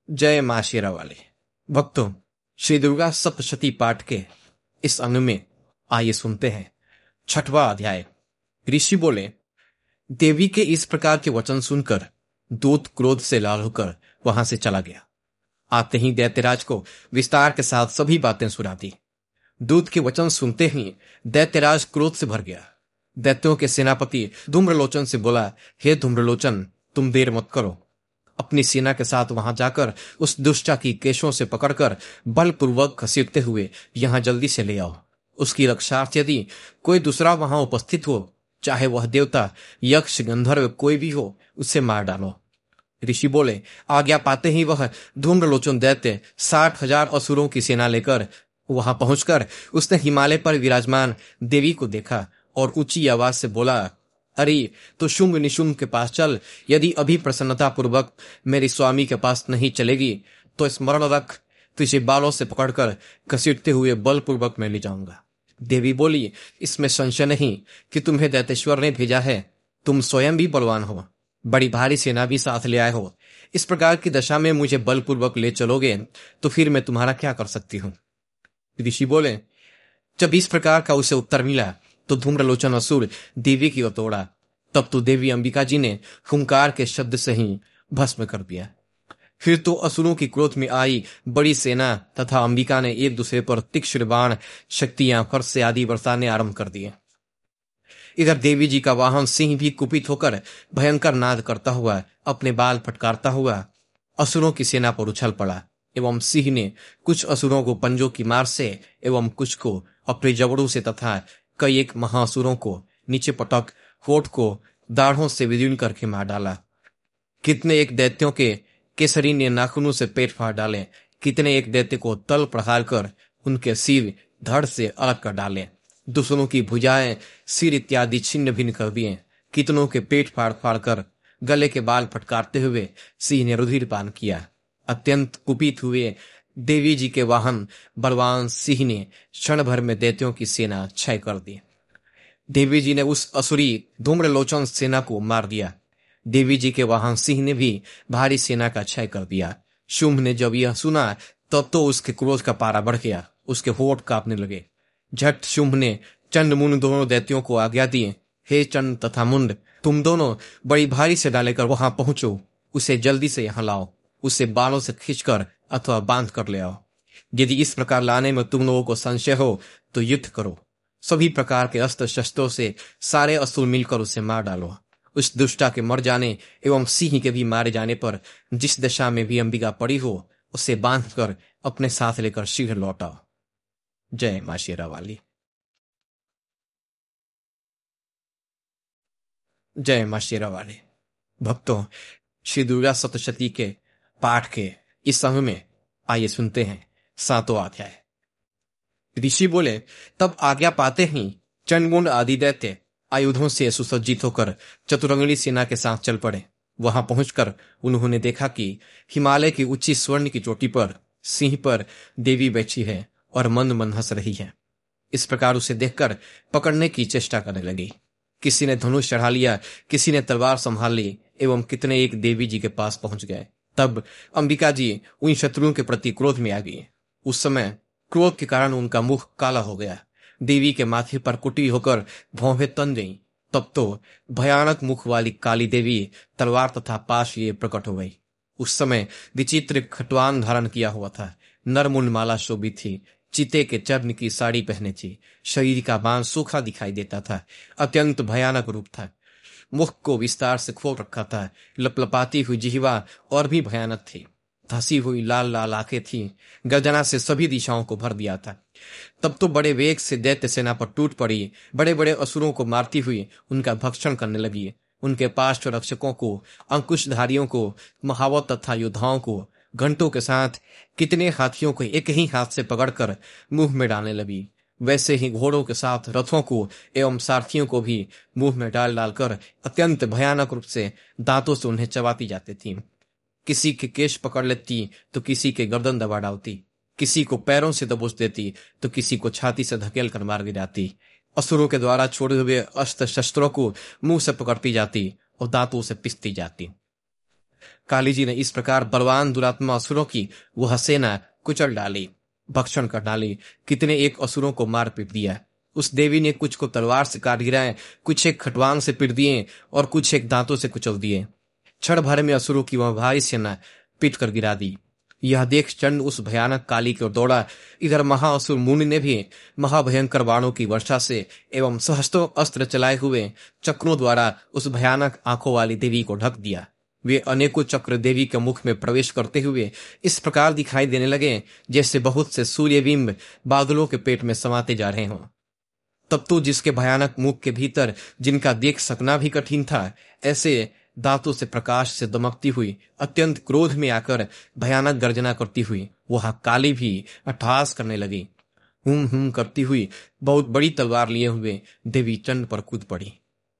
जय माँ शेरा वाली भक्तों, श्री दुर्गा सप्तशती पाठ के इस अंग में आइए सुनते हैं। छठवा अध्याय। ऋषि बोले, देवी के इस प्रकार के वचन सुनकर दूत क्रोध से लाल होकर वहाँ से चला गया। आते ही दैत्यराज को विस्तार के साथ सभी बातें सुना दी। दूत के वचन सुनते ही दैत्यराज क्रोध से भर गया। दैत्यों के सेनापति धूम्रलोचन से बोला, हे धूम्रलोचन, तुम देर मत करो। अपनी सेना के साथ वहाँ जाकर उस दुष्टा की केशों से पकड़कर बलपूर्वक घसीटते हुए यहाँ जल्दी से ले आओ। उसकी रक्षार्थ यदि कोई दूसरा वहाँ उपस्थित हो, चाहे वह देवता, यक्ष, गंधर्व, कोई भी हो उसे मार डालो। ऋषि बोले, आज्ञा पाते ही वह धूम्रलोचन दैत्य साठ हज़ार असुरों की सेना लेकर वहाँ पहुंचकर उसने हिमालय पर विराजमान देवी को देखा और ऊँची आवाज़ से बोला, अरे तो शुंग निशुंग के पास चल। यदि अभी प्रसन्नता पूर्वक मेरे स्वामी के पास नहीं चलेगी तो स्मरण रख, तुझे बालों से पकड़कर घसीटते हुए बलपूर्वक मैं ले जाऊँगा। देवी बोली, इसमें संशय नहीं कि तुम्हें दैतेश्वर ने भेजा है। तुम स्वयं भी बलवान हो। बड़ी भारी सेना भी साथ ले आए हो। इस प्रकार की दशा में मुझे बलपूर्वक ले चलोगे तो फिर मैं तुम्हारा क्या कर सकती हूँ? ऋषि बोले, जब इस प्रकार का उसे उत्तर मिला तो धूम्रलोचन असुर देवी की ओर तोड़ा तब तो देवी अंबिका जी ने हुंकार के शब्द से ही भस्म कर दिया। फिर तो असुरों की क्रोध में आई बड़ी सेना तथा अंबिका ने एक दूसरे पर तीक्ष्ण बाण, शक्तियाँ, फर्श से आदि बरसाने आरंभ कर दिए। इधर देवी जी का वाहन सिंह भी कुपित होकर भयंकर नाद करता हुआ, अपने बाल फटकारता हुआ असुरों की सेना पर उछल पड़ा एवं सिंह ने कुछ असुरों को पंजों की मार से एवं कुछ को अपने जबड़ों से तथा कई एक महासुरों को नीचे पटक होठ को दाढ़ों से विदीर्ण करके मार डाला। कितने एक दैत्यों के केसरी ने नाखूनों से पेट फाड़ डाले। कितने एक दैत्य को तल प्रहार कर उनके सिर धड़ से अलग कर डाले। दूसरों की भुजाएँ, सिर इत्यादि छिन्न भिन्न कर दिए। कितनों के पेट फाड़ फाड़ कर गले के बाल फटकारते हुए सिंह ने रुधिर पान किया। अत्यंत कुपित हुए देवी जी के वाहन बलवान सिंह ने क्षण भर में दैत्यों की सेना क्षय कर दी। देवी जी ने उस असुरी धूम्रलोचन सेना को मार दिया। देवी जी के वाहन सिंह ने भी भारी सेना का क्षय कर दिया। शुंभ ने जब यह सुना तब तो, उसके क्रोध का पारा बढ़ गया। उसके होठ कांपने लगे। झट शुंभ ने चंड मुंड दोनों दैत्यों को आज्ञा दिए हे चंड तथा मुंड तुम दोनों बड़ी भारी से डालेकर वहाँ पहुंचो। उसे जल्दी से यहाँ लाओ। उसे बालों से खींचकर अथवा बाँध कर ले आओ। यदि इस प्रकार लाने में तुम लोगों को संशय हो तो युद्ध करो। सभी प्रकार के अस्त्र शस्त्रों से सारे असुर मिलकर उसे मार डालो। उस दुष्टा के मर जाने एवं सिंह के भी मारे जाने पर जिस दशा में भी अंबिका पड़ी हो, उसे बाँध कर अपने साथ लेकर शीघ्र लौटाओ जय माँ शेरा वाली जय माँ शेरा वाली भक्तों, श्री दुर्गा सप्तशती के पाठ के इस समय में आइए सुनते हैं सातों अध्याय। ऋषि बोले, तब आज्ञा पाते ही चंडमुंड आदि दैत्य आयुधों से सुसज्जित होकर चतुरंगली सेना के साथ चल पड़े। वहाँ पहुंचकर उन्होंने देखा कि हिमालय की ऊँची स्वर्ण की चोटी पर, सिंह पर देवी बैठी है और मन मन हंस रही है। इस प्रकार उसे देखकर पकड़ने की चेष्टा करने लगी। किसी ने धनुष चढ़ा लिया, किसी ने तलवार संभाल ली, एवं कितने एक देवी जी के पास पहुँच गए। तब अंबिका जी उन शत्रुओं के प्रति क्रोध में आ गई। उस समय क्रोध के कारण उनका मुख काला हो गया। देवी के माथे पर कुटी होकर भौवे तन गई। तब तो भयानक मुख वाली काली देवी तलवार तथा पाश ये प्रकट हो गई। उस समय विचित्र खटवान धारण किया हुआ था। नरमुन माला शोभित थी। चिते के चरण की साड़ी पहने थी। शरीर का बाँध सूखा दिखाई देता था। अत्यंत भयानक रूप था। मुख को विस्तार से खोल रखा था। लपलपाती हुई जिहवा और भी भयानक थी। धसी हुई लाल लाल आँखें थी। गर्जना से सभी दिशाओं को भर दिया था। तब तो बड़े वेग से दैत्य सेना पर टूट पड़ी। बड़े बड़े असुरों को मारती हुई उनका भक्षण करने लगी। उनके पास रक्षकों को, अंकुशधारियों को, महावत तथा योद्धाओं को, घंटों के साथ कितने हाथियों को एक ही हाथ से पकड़कर मुँह में डालने लगी। वैसे ही घोड़ों के साथ रथों को एवं सारथियों को भी मुँह में डाल डालकर अत्यंत भयानक रूप से दांतों से उन्हें चबाती जाती थी। किसी के केश पकड़ लेती तो किसी के गर्दन दबा डालती। किसी को पैरों से दबोच देती तो किसी को छाती से धकेल कर मार गिराती। असुरों के द्वारा छोड़े हुए अस्त्र शस्त्रों को मुँह से पकड़ती जाती और दांतों से पिसती जाती। काली जी ने इस प्रकार बलवान दुरात्मा असुरों की वह सेना कुचल डाली, भक्षण कर डाली। कितने एक असुरों को मार पीट दिया। उस देवी ने कुछ को तलवार से काट गिराए, कुछ एक खटवान से पीट दिए और कुछ एक दांतों से कुचल दिए। क्षण भर में असुरों की वह भारी सेना पीट कर गिरा दी। यह देख चंड उस भयानक काली की ओर दौड़ा। इधर महाअसुर मुनि ने भी महाभयंकर बाणों की वर्षा से एवं सहस्त्रों अस्त्र चलाए हुए चक्रों द्वारा उस भयानक आँखों वाली देवी को ढक दिया। वे अनेकों चक्र देवी के मुख में प्रवेश करते हुए इस प्रकार दिखाई देने लगे, जैसे बहुत से सूर्य बिंब बादलों के पेट में समाते जा रहे हों। तब तो जिसके भयानक मुख के भीतर जिनका देख सकना भी कठिन था, ऐसे दांतों से प्रकाश से दमकती हुई, अत्यंत क्रोध में आकर भयानक गर्जना करती हुई, वह काली भी अठास करने लगी। हुम हुम करती हुई बहुत बड़ी तलवार लिए हुए देवी चंड पर कूद पड़ी।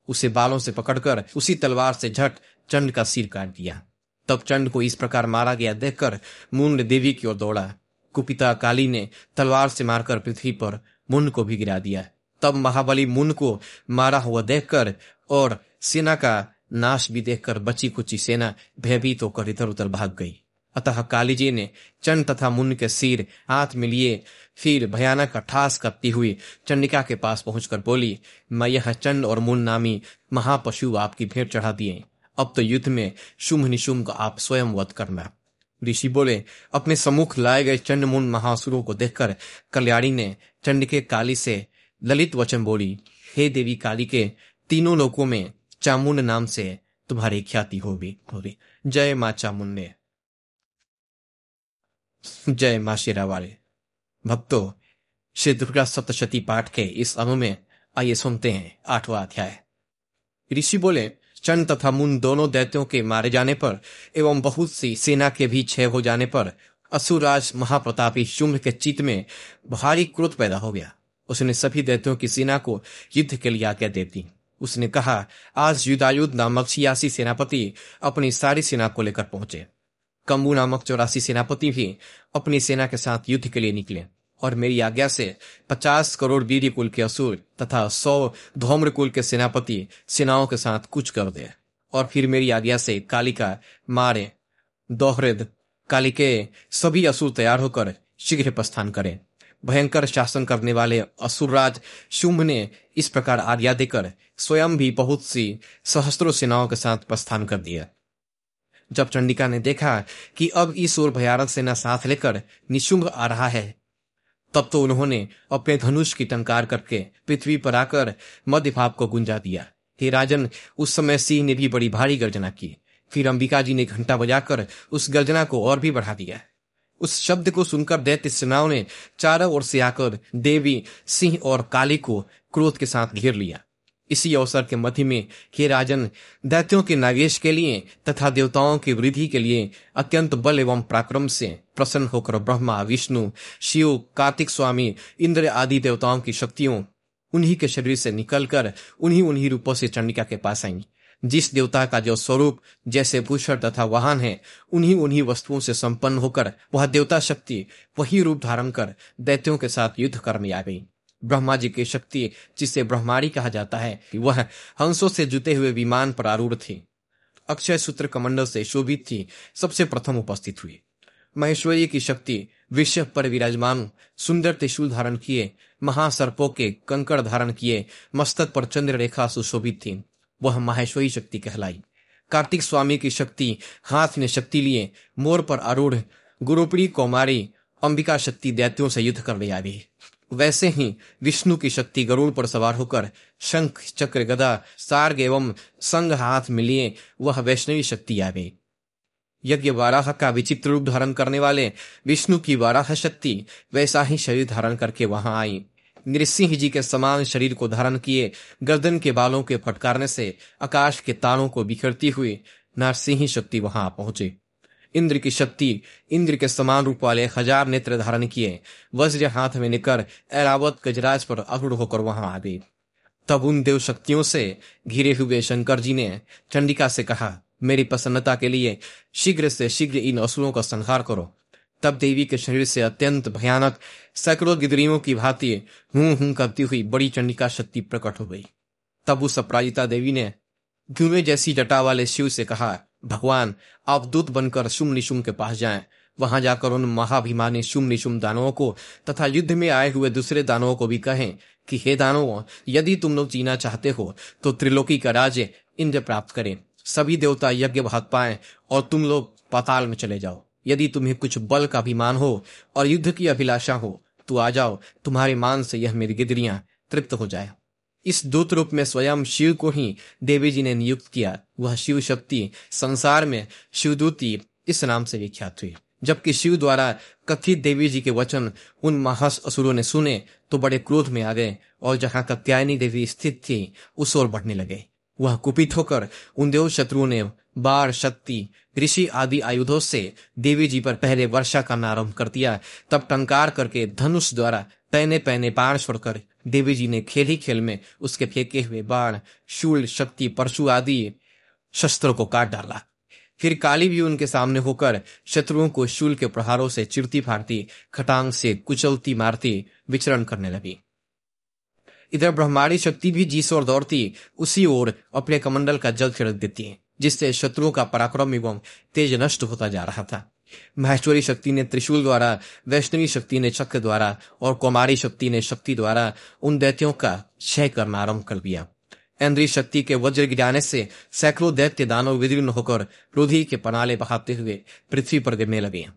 उसे बालों से पकड़कर उसी तलवार से झट चंड का सिर काट दिया। तब चंड को इस प्रकार मारा गया देखकर मुंड देवी की ओर दौड़ा। कुपिता काली ने तलवार से मारकर पृथ्वी पर मुन को भी गिरा दिया। तब महाबली मुन को मारा हुआ देखकर और सेना का नाश भी देखकर बची कुची सेना भयभीत तो होकर इधर उधर भाग गई। अतः काली जी ने चंड तथा मुन के सिर हाथ में लिए फिर भयानक अठास करती हुई चंडिका के पास पहुंचकर बोली, मैं यह चंड और मुन नामी महापशु आपकी भेंट चढ़ा दिए। अब तो युद्ध में शुभ निशुभ आप स्वयं वध करना। ऋषि बोले, अपने सम्मुख लाए गए चंड मुन महासुरों को देखकर कल्याणी ने चंड के काली से ललित वचन बोली, हे देवी काली के तीनों लोकों में चामुंड नाम से तुम्हारी ख्याति होगी होगी। जय माँ चामुंड। जय माँ शेरा वाले भक्तों, श्री दुर्गा सप्तशती पाठ के इस अनु में आइए सुनते हैं आठवां अध्याय। ऋषि बोले चंद तथा मुन दोनों दैत्यों के मारे जाने पर एवं बहुत सी सेना के भी क्षय हो जाने पर असुराज महाप्रतापी शुंभ के चित्त में भारी क्रोध पैदा हो गया। उसने सभी दैत्यों की सेना को युद्ध के लिए आज्ञा दे दी। उसने कहा, आज युद्धायुद्ध नामक छियासी सेनापति अपनी सारी सेना को लेकर पहुँचे। कंबू नामक चौरासी सेनापति भी अपनी सेना के साथ युद्ध के लिए निकले और मेरी आज्ञा से पचास करोड़ वीर कुल के असुर तथा सौ धौम्र कुल के सेनापति सेनाओं के साथ कुछ कर दे और फिर मेरी आज्ञा से कालिका, मारे, दोहृद, कालिके सभी असुर तैयार होकर शीघ्र प्रस्थान करें। भयंकर शासन करने वाले असुरराज शुंभ ने इस प्रकार आज्ञा देकर स्वयं भी बहुत सी सहस्त्रों सेनाओं के साथ प्रस्थान कर दिया। जब चंडिका ने देखा कि अब इस ओर भयानक सेना साथ लेकर निशुंभ आ रहा है, तब तो उन्होंने अपने धनुष की टंकार करके पृथ्वी पर आकर मध्य भाव को गुंजा दिया। हे राजन, उस समय सिंह ने भी बड़ी भारी गर्जना की। फिर अंबिका जी ने घंटा बजाकर उस गर्जना को और भी बढ़ा दिया। उस शब्द को सुनकर दैत्य सेनाओं ने चारों ओर से आकर देवी, सिंह और काली को क्रोध के साथ घेर लिया। इसी अवसर के मध्य में हे राजन, दैत्यों के नागेश के लिए तथा देवताओं की वृद्धि के लिए अत्यंत बल एवं पराक्रम से प्रसन्न होकर ब्रह्मा, विष्णु, शिव, कार्तिक स्वामी, इंद्र आदि देवताओं की शक्तियों उन्हीं के शरीर से निकलकर उन्हीं उन्हीं रूपों से चंडिका के पास आई। जिस देवता का जो स्वरूप, जैसे भूषण तथा वाहन है, उन्हीं उन्हीं वस्तुओं से संपन्न होकर वह देवता शक्ति वही रूप धारण कर दैत्यों के साथ युद्ध करने आ गई। ब्रह्मा जी की शक्ति, जिसे ब्रह्मारी कहा जाता है, वह हंसों से जुते हुए विमान पर आरूढ़ थी। अक्षय सूत्र कमंडल से शोभित थी, सबसे प्रथम उपस्थित हुई। महेश्वरी की शक्ति विश्व पर विराजमान, सुंदर त्रिशूल धारण किए, महासर्पों के कंकड़ धारण किए, मस्तक पर चंद्र रेखा सुशोभित थी। वह माहेश्वरी शक्ति कहलाई। कार्तिक स्वामी की शक्ति, हाथ ने शक्ति लिए, मोर पर आरूढ़ गुरुप्री कौमारी, अंबिका शक्ति दैत्यों से युद्ध कर ले आ गई वैसे ही विष्णु की शक्ति गरुड़ पर सवार होकर शंख, चक्र, गदा, सार्ग एवं संग हाथ मिलिए वह वैष्णवी शक्ति आ गई यज्ञ वाराह का विचित्र रूप धारण करने वाले विष्णु की वाराह शक्ति वैसा ही शरीर धारण करके वहाँ आई। नृसिंह जी के समान शरीर को धारण किए, गर्दन के बालों के फटकारने से आकाश के तारों को बिखरती हुई नरसिंह शक्ति वहाँ पहुँचे। इंद्र की शक्ति, इंद्र के समान रूप वाले हज़ार नेत्र धारण किए, वज्र हाथ में निकर एरावत गजराज पर अरूढ़ होकर वहाँ आ गई तब उन देव शक्तियों से घिरे हुए शंकर जी ने चंडिका से कहा, मेरी प्रसन्नता के लिए शीघ्र से शीघ्र इन असुरों का संहार करो। तब देवी के शरीर से अत्यंत भयानक सैकड़ों गिदरियों की भांति हूँ हूँ करती हुई बड़ी चंडिका शक्ति प्रकट हो गई। तब उस अपराजिता देवी ने धुएँ जैसी जटा वाले शिव से कहा, भगवान, आप दूत बनकर शुम निशुम के पास जाएँ। वहाँ जाकर उन महाभिमानी शुम निशुम दानवों को तथा युद्ध में आए हुए दूसरे दानवों को भी कहें कि, हे दानवों, यदि तुम लोग जीना चाहते हो तो त्रिलोकी का राज्य इंद्र प्राप्त करें। सभी देवता यज्ञ भाग पाए और तुम लोग पाताल में चले जाओ। यदि तुम्हें कुछ बल का अभिमान हो और युद्ध की अभिलाषा हो तो आ जाओ, तुम्हारे मान से यह मेरी गिदरियाँ तृप्त हो जाए। इस दूत रूप में स्वयं शिव को ही देवी जी ने नियुक्त किया। वह शिव शक्ति संसार में शिवदूती इस नाम से विख्यात हुई। जबकि शिव द्वारा कथित देवी जी के वचन उन महास असुरों ने सुने तो बड़े क्रोध में आ गए और जहाँ कत्यायनी देवी स्थित थी, उस ओर बढ़ने लगे। वह कुपित होकर उन देव शत्रुओं ने बार शक्ति, ऋषि आदि आयुधों से देवी जी पर पहले वर्षा करना आरंभ कर दिया। तब टंकार करके धनुष द्वारा पहने पहने बाण छोड़कर देवी जी ने खेल ही खेल में उसके फेंके हुए बाण, शूल, शक्ति, परशु आदि शस्त्रों को काट डाला। फिर काली भी उनके सामने होकर शत्रुओं को शूल के प्रहारों से चिरती फाड़ती, खटांग से कुचलती मारती, विचरण करने लगी। इधर ब्रह्माणी शक्ति भी जिस ओर दौड़ती, उसी ओर अपने कमंडल का जल छिड़क देती है, जिससे शत्रुओं का पराक्रम एवं तेज नष्ट होता जा रहा था। महेश्वरी शक्ति ने त्रिशूल द्वारा, वैष्णवी शक्ति ने चक्र द्वारा और कुमारी शक्ति ने शक्ति द्वारा उन दैत्यों का क्षय करना आरंभ कर दिया। इंद्री शक्ति के वज्र गिराने से सैकड़ों दैत्य दानव विदीर्ण होकर क्रोधी के पनाले बहाते हुए पृथ्वी पर गिरने लगे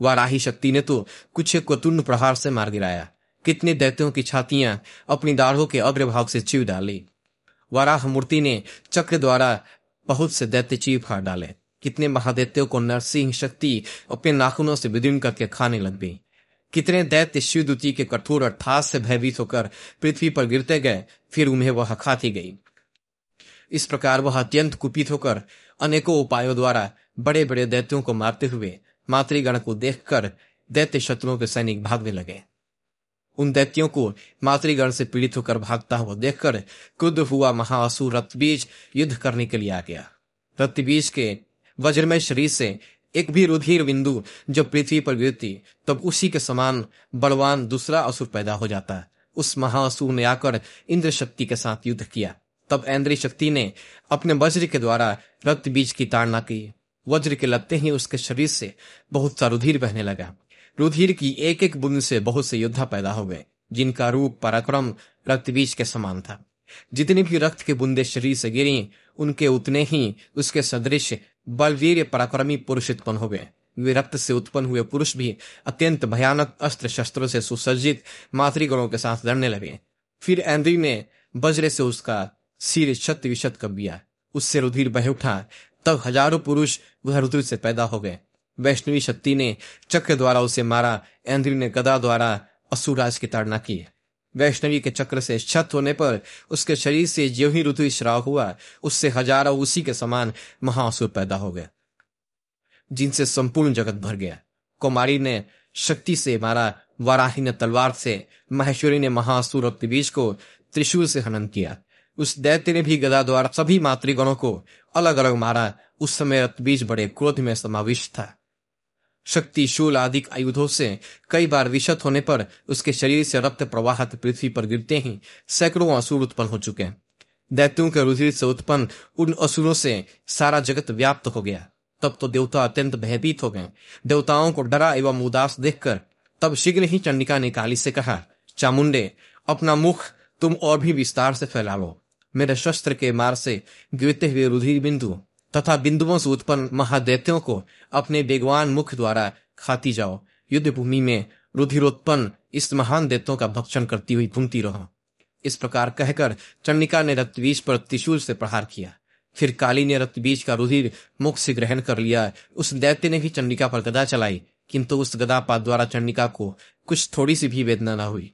वाराही शक्ति ने तो कुछ कुतुंड प्रहार से मार गिराया। कितने दैत्यों की छातियाँ अपनी दाढ़ों के अग्रभाग से चीव डाली। वाराह मूर्ति ने चक्र द्वारा बहुत से दैत्य चीव फाड़ डाले। कितने महादेत्यों को नरसिंह शक्ति अपने नाखूनों से विदीर्ण करके खाने लग गई कितने दैत्य शिव शिवदूती के कठोर अर्थात से भयभीत होकर पृथ्वी पर गिरते गए, फिर उन्हें वह खाती गई। इस प्रकार वह अत्यंत कुपित होकर अनेकों उपायों द्वारा बड़े बड़े दैत्यों को मारते हुए मातृगण को देखकर दैत्य शत्रुओं के सैनिक भागने लगे। उन दैत्यों को मातृगण से पीड़ित होकर भागता हुआ देखकर क्रुद्ध हुआ महाअसुर रत्बीज युद्ध करने के लिए आ गया। रत्बीज के वज्रमय शरीर से एक भी रुधिर बिंदु जब पृथ्वी पर गिरती, तब उसी के समान बलवान दूसरा असुर पैदा हो जाता। उस महाअसुर ने आकर इंद्र शक्ति के साथ युद्ध किया। तब इंद्र शक्ति ने अपने वज्र के द्वारा रक्त बीज की ताड़ना की। वज्र के लगते ही उसके शरीर से बहुत सा रुधिर बहने लगा। रुधिर की एक एक बूंद से बहुत से योद्धा पैदा हो गए, जिनका रूप पराक्रम रक्त बीज के समान था। जितनी भी रक्त के बूंदे शरीर से गिरी, उनके उतने ही उसके सदृश बलवीर पराक्रमी पुरुष उत्पन्न हो गए। वे रक्त से उत्पन्न हुए पुरुष भी अत्यंत भयानक अस्त्र शस्त्रों से सुसज्जित मातृगणों के साथ लड़ने लगे। फिर एंद्री ने बजरे से उसका सिर शत विशत कर दिया। उससे रुधिर बह उठा, तब हज़ारों पुरुष वह रुधिर से पैदा हो गए। वैष्णवी शक्ति ने चक्र द्वारा उसे मारा एंद्री ने गदा द्वारा असुराज की ताड़ना की। वैष्णवी के चक्र से छत होने पर उसके शरीर से जो ही ऋतु श्राव हुआ, उससे हज़ारों उसी के समान महासुर पैदा हो गया, जिनसे संपूर्ण जगत भर गया। कुमारी ने शक्ति से मारा, वाराही ने तलवार से, महेश्वरी ने महासुर बीज को त्रिशूल से हनन किया। उस दैत्य ने भी गदा द्वारा सभी मातृगणों को अलग अलग मारा। उस समय रक्तबीज बड़े क्रोध में समाविष्ट था। शक्ति शूल आदि आयुधों से कई बार विशत होने पर उसके शरीर से रक्त प्रवाहित पृथ्वी पर गिरते ही सैकड़ों असुर उत्पन्न हो चुके दैत्यों के रुधिर से उत्पन्न उन असुरों से सारा जगत व्याप्त हो गया। तब तो देवता अत्यंत भयभीत हो गए। देवताओं को डरा एवं उदास देखकर तब शीघ्र ही चंडिका ने काली से कहा, चामुंडे, अपना मुख तुम और भी विस्तार से फैलाओ। मेरे शस्त्र के मार से गिरते हुए रुधिर बिंदु तथा बिंदुओं से उत्पन्न महादैत्यों को अपने बेगवान मुख द्वारा खाती जाओ। युद्ध भूमि में रुधिरोत्पन्न इस महान दैत्यों का भक्षण करती हुई घूमती रहो। इस प्रकार कहकर चंडिका ने रक्तबीज पर त्रिशूल से प्रहार किया। फिर काली ने रक्तबीज का रुधिर मुख से ग्रहण कर लिया। उस दैत्य ने भी चंडिका पर गदा चलाई, किंतु उस गदापात द्वारा चंडिका को कुछ थोड़ी सी भी वेदना न हुई।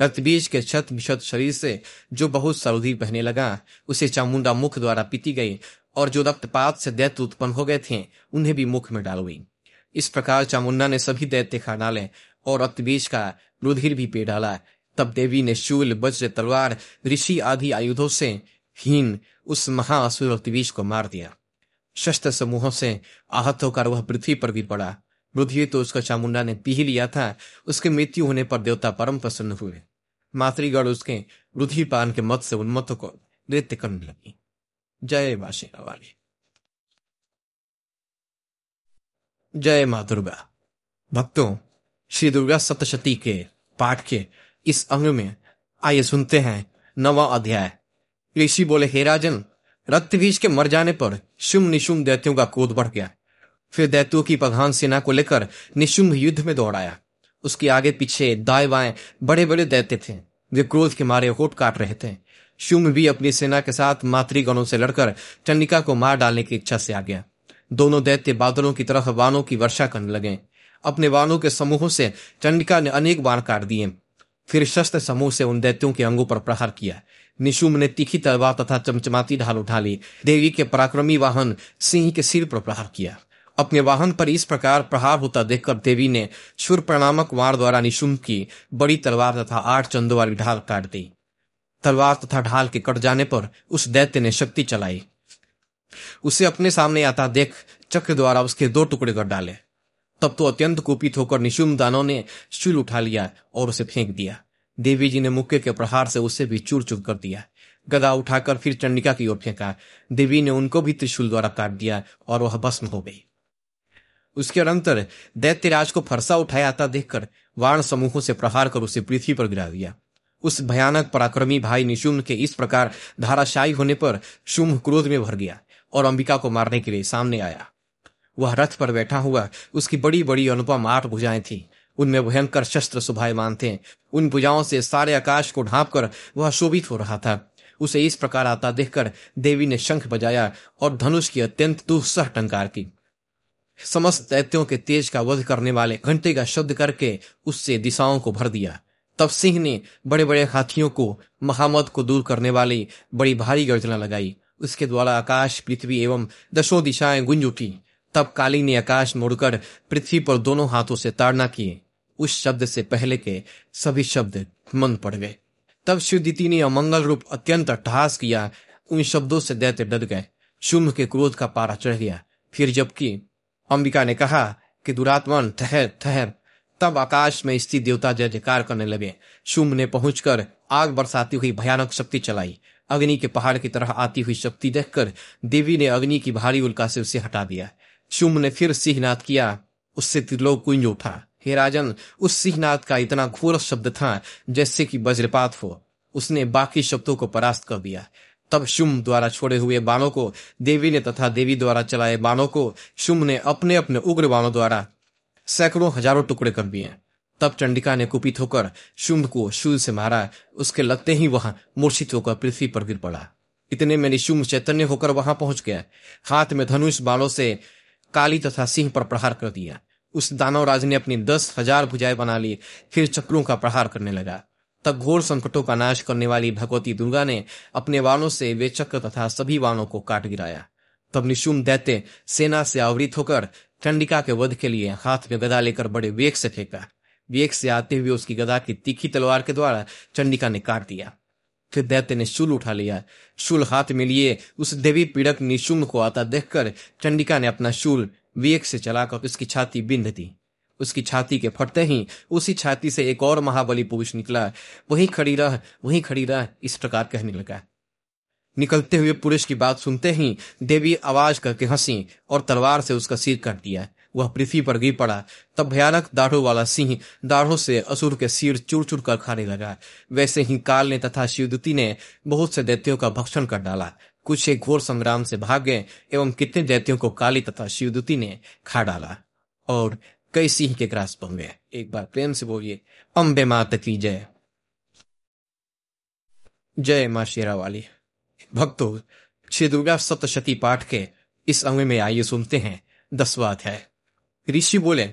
रक्तबीज के छत विशत शरीर से जो बहुत सा रुधिर बहने लगा, उसे चामुंडा मुख द्वारा पीती गई और जो रक्तपात से दैत्य उत्पन्न हो गए थे, उन्हें भी मुख में डाल हुई। इस प्रकार चामुंडा ने सभी दैत्य खा डाले और रक्तबीज का रुधिर भी पे डाला। तब देवी ने शूल, वज्र, तलवार, ऋषि आदि आयुधों से हीन उस महाअसुर रक्तबीज को मार दिया। शस्त्र समूहों से आहत होकर वह पृथ्वी पर भी पड़ा। रुधिर तो उसका चामुंडा ने पी लिया था। उसके मृत्यु होने पर देवता परम प्रसन्न हुए। मातृगढ़ उसके रुधिर पान के मत से उन्मत्त को नृत्य करने लगी। जय माँ शेरा जय माँ दुर्गा। भक्तों, श्री दुर्गा सप्तशती के पाठ के इस अंग में आइए सुनते हैं नवा अध्याय। ऋषि बोले, हे राजन, रक्तबीज के मर जाने पर शुम निशुम दैत्यों का क्रोध बढ़ गया। फिर दैत्यों की प्रधान सेना को लेकर निशुंभ युद्ध में दौड़ाया उसके आगे पीछे दाएँ बाएँ बड़े बड़े दैत्य थे। वे क्रोध के मारे होट काट रहे थे। शुम भी अपनी सेना के साथ मातृगणों से लड़कर चंडिका को मार डालने की इच्छा से आ गया। दोनों दैत्य बादलों की तरफ़ वानों की वर्षा करने लगे। अपने वानों के समूहों से चंडिका ने अनेक बाण काट दिए। फिर शस्त्र समूह से उन दैत्यों के अंगों पर प्रहार किया। निशुम ने तीखी तलवार तथा चमचमाती ढाल उठा ली। देवी के पराक्रमी वाहन सिंह के सिर पर प्रहार किया। अपने वाहन पर इस प्रकार प्रहार होता देखकर देवी ने शुर प्रणामक वार द्वारा निशुम की बड़ी तलवार तथा आठ चंदों वाली ढाल काट दी। तलवार तथा ढाल के कट जाने पर उस दैत्य ने शक्ति चलाई। उसे अपने सामने आता देख चक्र द्वारा उसके दो टुकड़े कर डाले। तब तो अत्यंत कुपित होकर निशुम दानों ने शूल उठा लिया और उसे फेंक दिया। देवी जी ने मुक्के के प्रहार से उसे भी चूर चूर कर दिया। गदा उठाकर फिर चंडिका की ओर फेंका। देवी ने उनको भी त्रिशूल द्वारा काट दिया और वह भस्म हो गई। उसके अनंतर दैत्यराज को फरसा उठाया आता देखकर वाण समूहों से प्रहार कर उसे पृथ्वी पर गिरा दिया। उस भयानक पराक्रमी भाई निशुम के इस प्रकार धाराशाही होने पर शुंभ क्रोध में भर गया और अंबिका को मारने के लिए सामने आया। वह रथ पर बैठा हुआ उसकी बड़ी बड़ी अनुपम आठ भुजाएँ थी। उनमें भयंकर शस्त्र सुभायमान थे। उन भुजाओं से सारे आकाश को ढांप कर वह शोभित हो रहा था। उसे इस प्रकार आता देखकर देवी ने शंख बजाया और धनुष की अत्यंत दुस्सह टंकार की। समस्त दैत्यों के तेज का वध करने वाले घंटे का शब्द करके उससे दिशाओं को भर दिया। तब सिंह ने बड़े बड़े हाथियों को, महामद को दूर करने वाली बड़ी भारी गर्जना लगाई। उसके द्वारा आकाश, पृथ्वी एवं दसों दिशाएँ गुंज उठी। तब काली ने आकाश मोड़कर पृथ्वी पर दोनों हाथों से ताड़ना किए। उस शब्द से पहले के सभी शब्द मन पड़ गए। तब शिवदिति ने अमंगल रूप अत्यंत अट्ठहास किया। उन शब्दों से दैत्य डर गए। शुंभ के क्रोध का पारा चढ़ गया। फिर जबकि अंबिका ने कहा कि दुरात्मन ठहर ठहर। तब आकाश में स्थित देवता जय जयकार करने लगे। शुंभ ने पहुंचकर आग बरसाती हुई भयानक शक्ति चलाई। अग्नि के पहाड़ की तरह आती हुई शक्ति देखकर देवी ने अग्नि की भारी उल्का से उसे हटा दिया। शुंभ ने फिर सिंहनाथ किया। उससे त्रिलोक कुंज उठा। हे राजन, उस सिंहनाथ का इतना घोर शब्द था जैसे कि वज्रपात हो। उसने बाकी शब्दों को परास्त कर दिया। तब शुम द्वारा छोड़े हुए बाणों को, देवी ने तथा देवी द्वारा चलाए बाणों को शुम ने अपने अपने उग्र बाणों द्वारा सैकड़ों हज़ारों टुकड़े कर दिए तब चंडिका ने कुपित होकर शुंभ को शूल से मारा। उसके लगते ही वहाँ मूर्छित होकर पृथ्वी पर गिर पड़ा। इतने में निशुंभ चैतन्य होकर वहाँ पहुँच गया। हाथ में धनुष बालों से काली तथा सिंह पर प्रहार कर दिया। उस दानव राज ने अपनी दस हज़ार भुजाएँ बना ली। फिर चक्रों का प्रहार करने लगा। तब घोर संकटों का नाश करने वाली भगवती दुर्गा ने अपने वाणों से वे चक्र तथा सभी वाणों को काट गिराया। तब निशुम दैत्य सेना से आवृत होकर चंडिका के वध के लिए हाथ में गदा लेकर बड़े वेग से फेंका। वेग से आते हुए उसकी गदा की तीखी तलवार के द्वारा चंडिका ने काट दिया। फिर दैत्य ने शूल उठा लिया। शूल हाथ में लिए उस देवी पीड़क निशुम को आता देखकर चंडिका ने अपना शूल वेग से चलाकर उसकी छाती बिंद दी। उसकी छाती के फटते ही उसी छाती से एक और महाबली पुरुष निकला। वही खड़ी रह, वही खड़ी रह, इस प्रकार कहने लगा। निकलते हुए पुरुष की बात सुनते ही देवी आवाज़ करके हँसी और तलवार से उसका सिर काट दिया। वह पृथ्वी पर गिर पड़ा। तब भयानक दाढ़ों वाला सिंह दाढ़ों से असुर के सिर चूर चूर कर खाने लगा। वैसे ही काल ने तथा शिवदूती ने बहुत से दैत्यों का भक्षण कर डाला। कुछ एक घोर संग्राम से भाग गए एवं कितने दैत्यों को काली तथा शिवदूती ने खा डाला और कई सिंह के ग्रास बन गए। एक बार प्रेम से बोलिए अम्बे मात की जय। जय माँ शेरा वाली भक्तों, श्री दुर्गा सप्तशती पाठ के इस अंग में आइए सुनते हैं। दसवा अध्याय ऋषि बोले,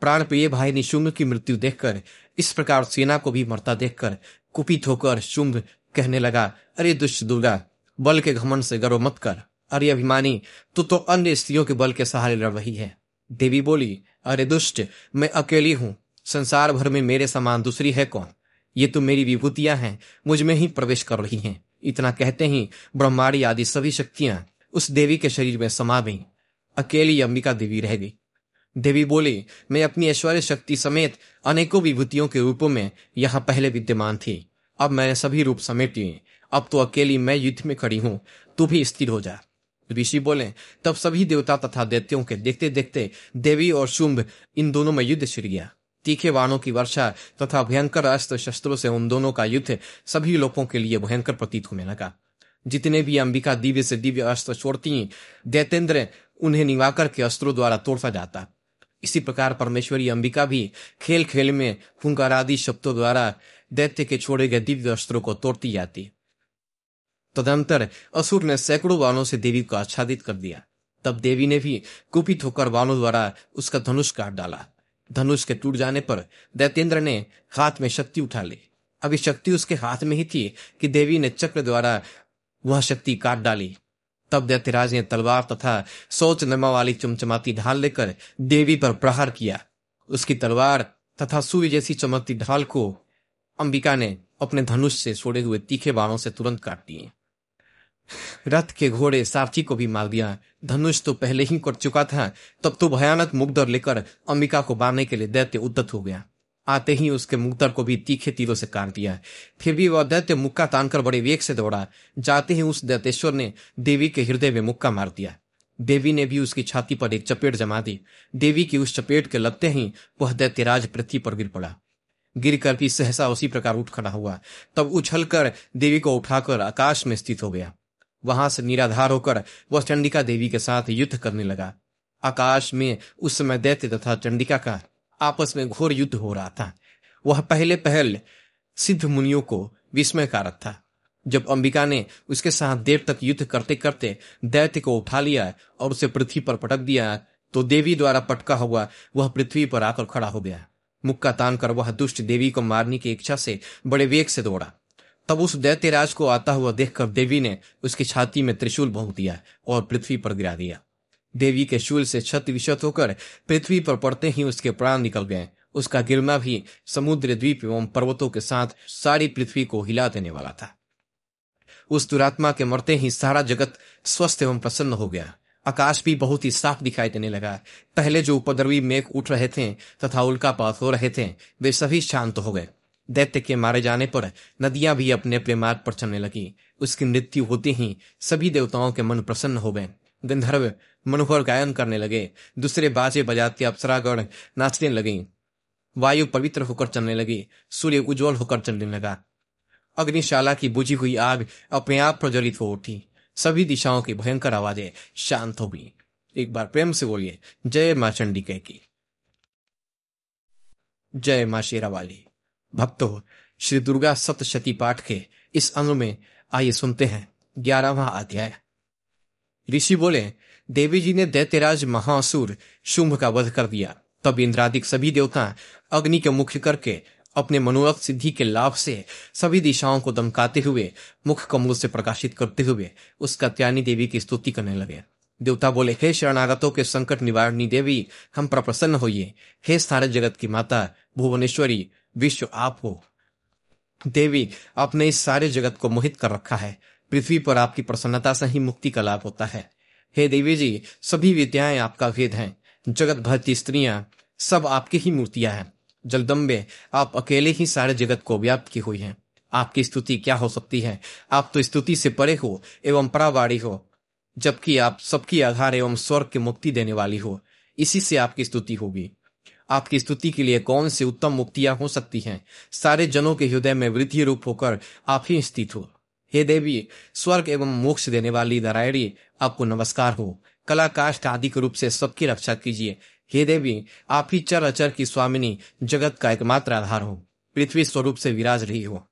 प्राण प्रिय भाई निशुंभ की मृत्यु देखकर, इस प्रकार सेना को भी मरता देखकर, कुपित होकर शुंभ कहने लगा, अरे दुष्ट दुर्गा, बल के घमन से गर्व मत कर। अरे अभिमानी, तू तो अन्य स्त्रियों के बल के सहारे लड़ रही है। देवी बोली, अरे दुष्ट, मैं अकेली हूँ। संसार भर में मेरे समान दूसरी है कौन? ये तो मेरी विभूतियाँ हैं, मुझमें ही प्रवेश कर रही हैं। इतना कहते ही ब्रह्माड़ी आदि सभी शक्तियाँ उस देवी के शरीर में समा गई। अकेली अंबिका देवी रह गई। देवी बोली, मैं अपनी ऐश्वर्य शक्ति समेत अनेकों विभूतियों के रूपों में यहाँ पहले विद्यमान थी। अब मैंने सभी रूप समेटी अब तो अकेली मैं युद्ध में खड़ी हूँ। तू भी स्थिर हो जा। ऋषि बोले, तब सभी देवता तथा दैत्यों के देखते देखते देवी और शुंभ इन दोनों में युद्ध छिड़ गया। तीखे वाणों की वर्षा तथा भयंकर अस्त्र शस्त्रों से उन दोनों का युद्ध सभी लोगों के लिए भयंकर प्रतीत होने लगा। जितने भी अंबिका दिव्य से दिव्य अस्त्र छोड़ती, दैतेंद्र उन्हें निवाकर के अस्त्रों द्वारा तोड़ता जाता। इसी प्रकार परमेश्वरी अंबिका भी खेल खेल में फुंकार आदि शब्दों द्वारा दैत्य के छोड़े गए दिव्य अस्त्रों को तोड़ती जाती। तदंतर असुर ने सैकड़ों बाणों से देवी को आच्छादित कर दिया। तब देवी ने भी कुपित होकर बाणों द्वारा उसका धनुष काट डाला। धनुष के टूट जाने पर दैतेंद्र ने हाथ में शक्ति उठा ली। अभी शक्ति उसके हाथ में ही थी कि देवी ने चक्र द्वारा वह शक्ति काट डाली। तब दैत्यराज ने तलवार तथा सोच नमा वाली चमचमाती ढाल लेकर देवी पर प्रहार किया। उसकी तलवार तथा सूर्य जैसी चमकती ढाल को अंबिका ने अपने धनुष से छोड़े हुए तीखे बाणों से तुरंत काट दिए। रथ के घोड़े सारथी को भी मार दिया। धनुष तो पहले ही कट चुका था, तब तो भयानक मुग्धर लेकर अंबिका को मारने के लिए दैत्य उद्दत हो गया। आते ही उसके मुक्तर को भी तीखे तीरों से काट दिया। फिर भी वह दैत्य मुक्का तानकर बड़े वेग से दौड़ा। जाते ही उस दैतेश्वर ने देवी के हृदय में मुक्का मार दिया। देवी ने भी उसकी छाती पर एक चपेट जमा दी। देवी की उस चपेट के लगते ही वह दैत्यराज पृथ्वी पर गिर पड़ा। गिर कर भी सहसा उसी प्रकार उठ खड़ा हुआ। तब उछलकर देवी को उठाकर आकाश में स्थित हो गया। वहाँ से निराधार होकर वह चंडिका देवी के साथ युद्ध करने लगा। आकाश में उस समय दैत्य तथा चंडिका का आपस में घोर युद्ध हो रहा था। वह पहले पहल सिद्ध मुनियों को विस्मयकारक था। जब अंबिका ने उसके साथ देर तक युद्ध करते करते दैत्य को उठा लिया और उसे पृथ्वी पर पटक दिया तो देवी द्वारा पटका हुआ वह पृथ्वी पर आकर खड़ा हो गया। मुक्का तान कर वह दुष्ट देवी को मारने की इच्छा से बड़े वेग से दौड़ा। तब उस दैत्यराज को आता हुआ देखकर देवी ने उसकी छाती में त्रिशूल भोंक दिया और पृथ्वी पर गिरा दिया। देवी के शूल से छत विशत होकर पृथ्वी पर पड़ते ही उसके प्राण निकल गए। उसका गिरना भी समुद्र द्वीप एवं पर्वतों के साथ सारी पृथ्वी को हिला देने वाला था। उस दुरात्मा के मरते ही सारा जगत स्वस्थ एवं प्रसन्न हो गया। आकाश भी बहुत ही साफ़ दिखाई देने लगा। पहले जो उपद्रवी मेघ उठ रहे थे तथा उल्का उल्कापात हो रहे थे, वे सभी शांत हो गए। दैत्य के मारे जाने पर नदियाँ भी अपने अपने मार्ग पर चलने लगी। उसकी मृत्यु होते ही सभी देवताओं के मन प्रसन्न हो गए। गंधर्व मनोहर गायन करने लगे। दूसरे बाजे बजाते अप्सरागण नाचने लगी। वायु पवित्र होकर चलने लगी। सूर्य उज्जवल होकर चलने लगा। अग्निशाला की बुझी हुई आग अपने आप प्रज्वलित हो उठी। सभी दिशाओं की भयंकर आवाज़ें शांत हो गई। एक बार प्रेम से बोलिए, जय माँ चंडी कह की। जय माँ शेरावाली। भक्तों श्री दुर्गा सप्तशती पाठ के इस अंग में आइए सुनते हैं ग्यारहवा अध्याय। ऋषि बोले, देवी जी ने दैत्यराज महासुर शुंभ का वध कर दिया। तब इंद्रादिक सभी देवता अग्नि के मुख्य करके अपने मनोरथ सिद्धि के लाभ से सभी दिशाओं को दमकाते हुए मुख कमलों से प्रकाशित करते हुए उस कत्यानी देवी की स्तुति करने लगे। देवता बोले, हे शरणागतों के संकट निवारणी देवी, हम पर प्रसन्न होइए। हे सारे जगत की माता, भुवनेश्वरी विश्व आप हो। देवी, आपने इस सारे जगत को मोहित कर रखा है। पृथ्वी पर आपकी प्रसन्नता से ही मुक्ति का लाभ होता है। हे देवी जी सभी विद्याएँ आपका वेद हैं। जगत भरती स्त्रियाँ सब आपकी ही मूर्तियाँ हैं। जलदम्बे, आप अकेले ही सारे जगत को व्याप्त की हुई हैं। आपकी स्तुति क्या हो सकती है? आप तो स्तुति से परे हो एवं परावाड़ी हो, जबकि आप सबकी आधार एवं स्वर्ग की मुक्ति देने वाली हो। इसी से आपकी स्तुति होगी। आपकी स्तुति के लिए कौन सी उत्तम मुक्तियाँ हो सकती हैं? सारे जनों के हृदय में वृद्धि रूप होकर आप ही स्थित हो। हे देवी, स्वर्ग एवं मोक्ष देने वाली नारायणी, आपको नमस्कार हो। कला काष्ट आदि रूप से सबकी रक्षा कीजिए। हे देवी, आप ही चर अचर की स्वामिनी, जगत का एकमात्र आधार हो। पृथ्वी स्वरूप से विराज रही हो।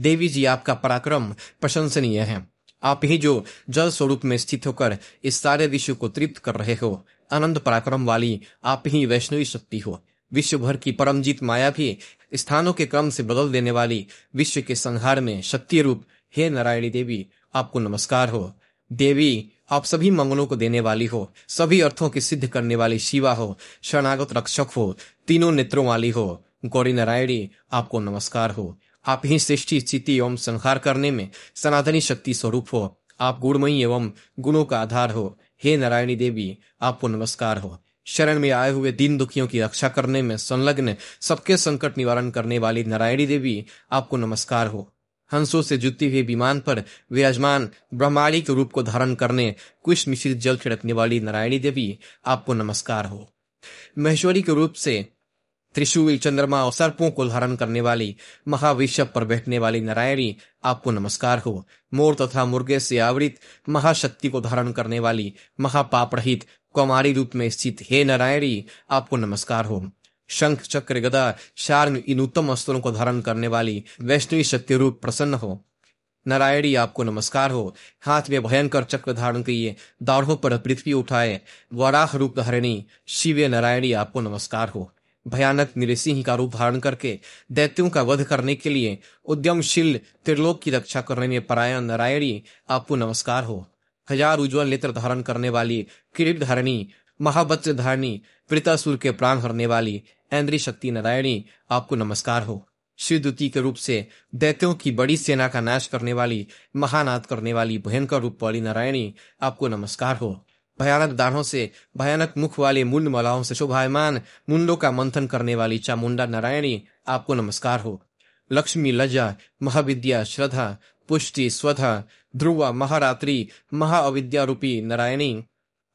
देवी जी, आपका पराक्रम प्रशंसनीय है। आप ही जो जल स्वरूप में स्थित होकर इस सारे विश्व को तृप्त कर रहे हो आनंद पराक्रम वाली आप ही वैष्णवी शक्ति हो। विश्व भर की परमजीत माया भी स्थानों के क्रम से बदल देने वाली विश्व के संहार में शक्ति रूप। हे नारायणी देवी, आपको नमस्कार हो। देवी, आप सभी मंगलों को देने वाली हो। सभी अर्थों की सिद्ध करने वाली शिवा हो। शरणागत रक्षक हो। तीनों नेत्रों वाली हो। गौरी नारायणी, आपको नमस्कार हो। आप ही सृष्टि स्थिति एवं संहार करने में सनातनी शक्ति स्वरूप हो। आप गुणमयी एवं गुणों का आधार हो। हे नारायणी देवी, आपको नमस्कार हो। शरण में आए हुए दीन दुखियों की रक्षा करने में, संलग्न, सबके संकट निवारण करने वाली नारायणी देवी, आपको नमस्कार हो। हंसों से जुती हुए विमान पर विराजमान ब्रह्माणी के रूप को धारण करने कुछ मिश्रित जल छिड़कने वाली नारायणी देवी, आपको नमस्कार हो। महेश्वरी के रूप से त्रिशूल चंद्रमा और सर्पों को धारण करने वाली महाविश्व पर बैठने वाली नारायणी, आपको नमस्कार हो। मोर तथा मुर्गे से आवृत महाशक्ति को धारण करने वाली महापाप रहित कुमारी रूप में स्थित हे नारायणी, आपको नमस्कार हो। शंख चक्र गदा शार्ंग इन उत्तम अस्त्रों को धारण करने वाली वैष्णवी शक्ति रूप प्रसन्न हो। नारायणी, आपको नमस्कार हो। हाथ में भयंकर चक्र धारण किए, दाढ़ों पर पृथ्वी उठाए, वराह रूप धारिणी, शिव नारायणी, आपको नमस्कार हो। भयानक निरसिंह का रूप धारण करके दैत्यों का वध करने के लिए उद्यमशील त्रिलोक की रक्षा करने में परायण नारायणी आपको नमस्कार हो। हज़ार उज्ज्वल नेत्र धारण करने वाली, किरीट धारणी महावज्र धारणी, प्रीतासुर के प्राण हरने वाली ऐन्द्री शक्ति नारायणी आपको नमस्कार हो। शिवदूती के रूप से दैत्यों की बड़ी सेना का नाश करने वाली, महानाद करने वाली भयंकर रूप वाली नारायणी आपको नमस्कार हो। भयानक दानों से, भयानक मुख वाले मुंड मलाओं से शोभायमान मुंडों का मंथन करने वाली चामुंडा नारायणी, आपको नमस्कार हो। लक्ष्मी लज्जा, महाविद्या श्रद्धा, पुष्टि स्वधा, ध्रुवा महारात्रि महाअविद्या रूपी नारायणी,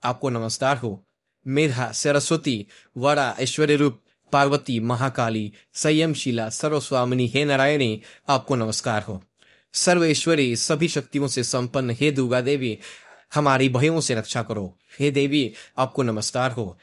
आपको नमस्कार हो। मेधा सरस्वती वरा ऐश्वर्य रूप पार्वती महाकाली, संयमशिला सर्वस्वामिनी, हे नारायणी, आपको नमस्कार हो। सर्वेश्वरी, सभी शक्तियों से संपन्न, हे दुर्गा देवी हमारी भयों से रक्षा करो। हे देवी, आपको नमस्कार हो।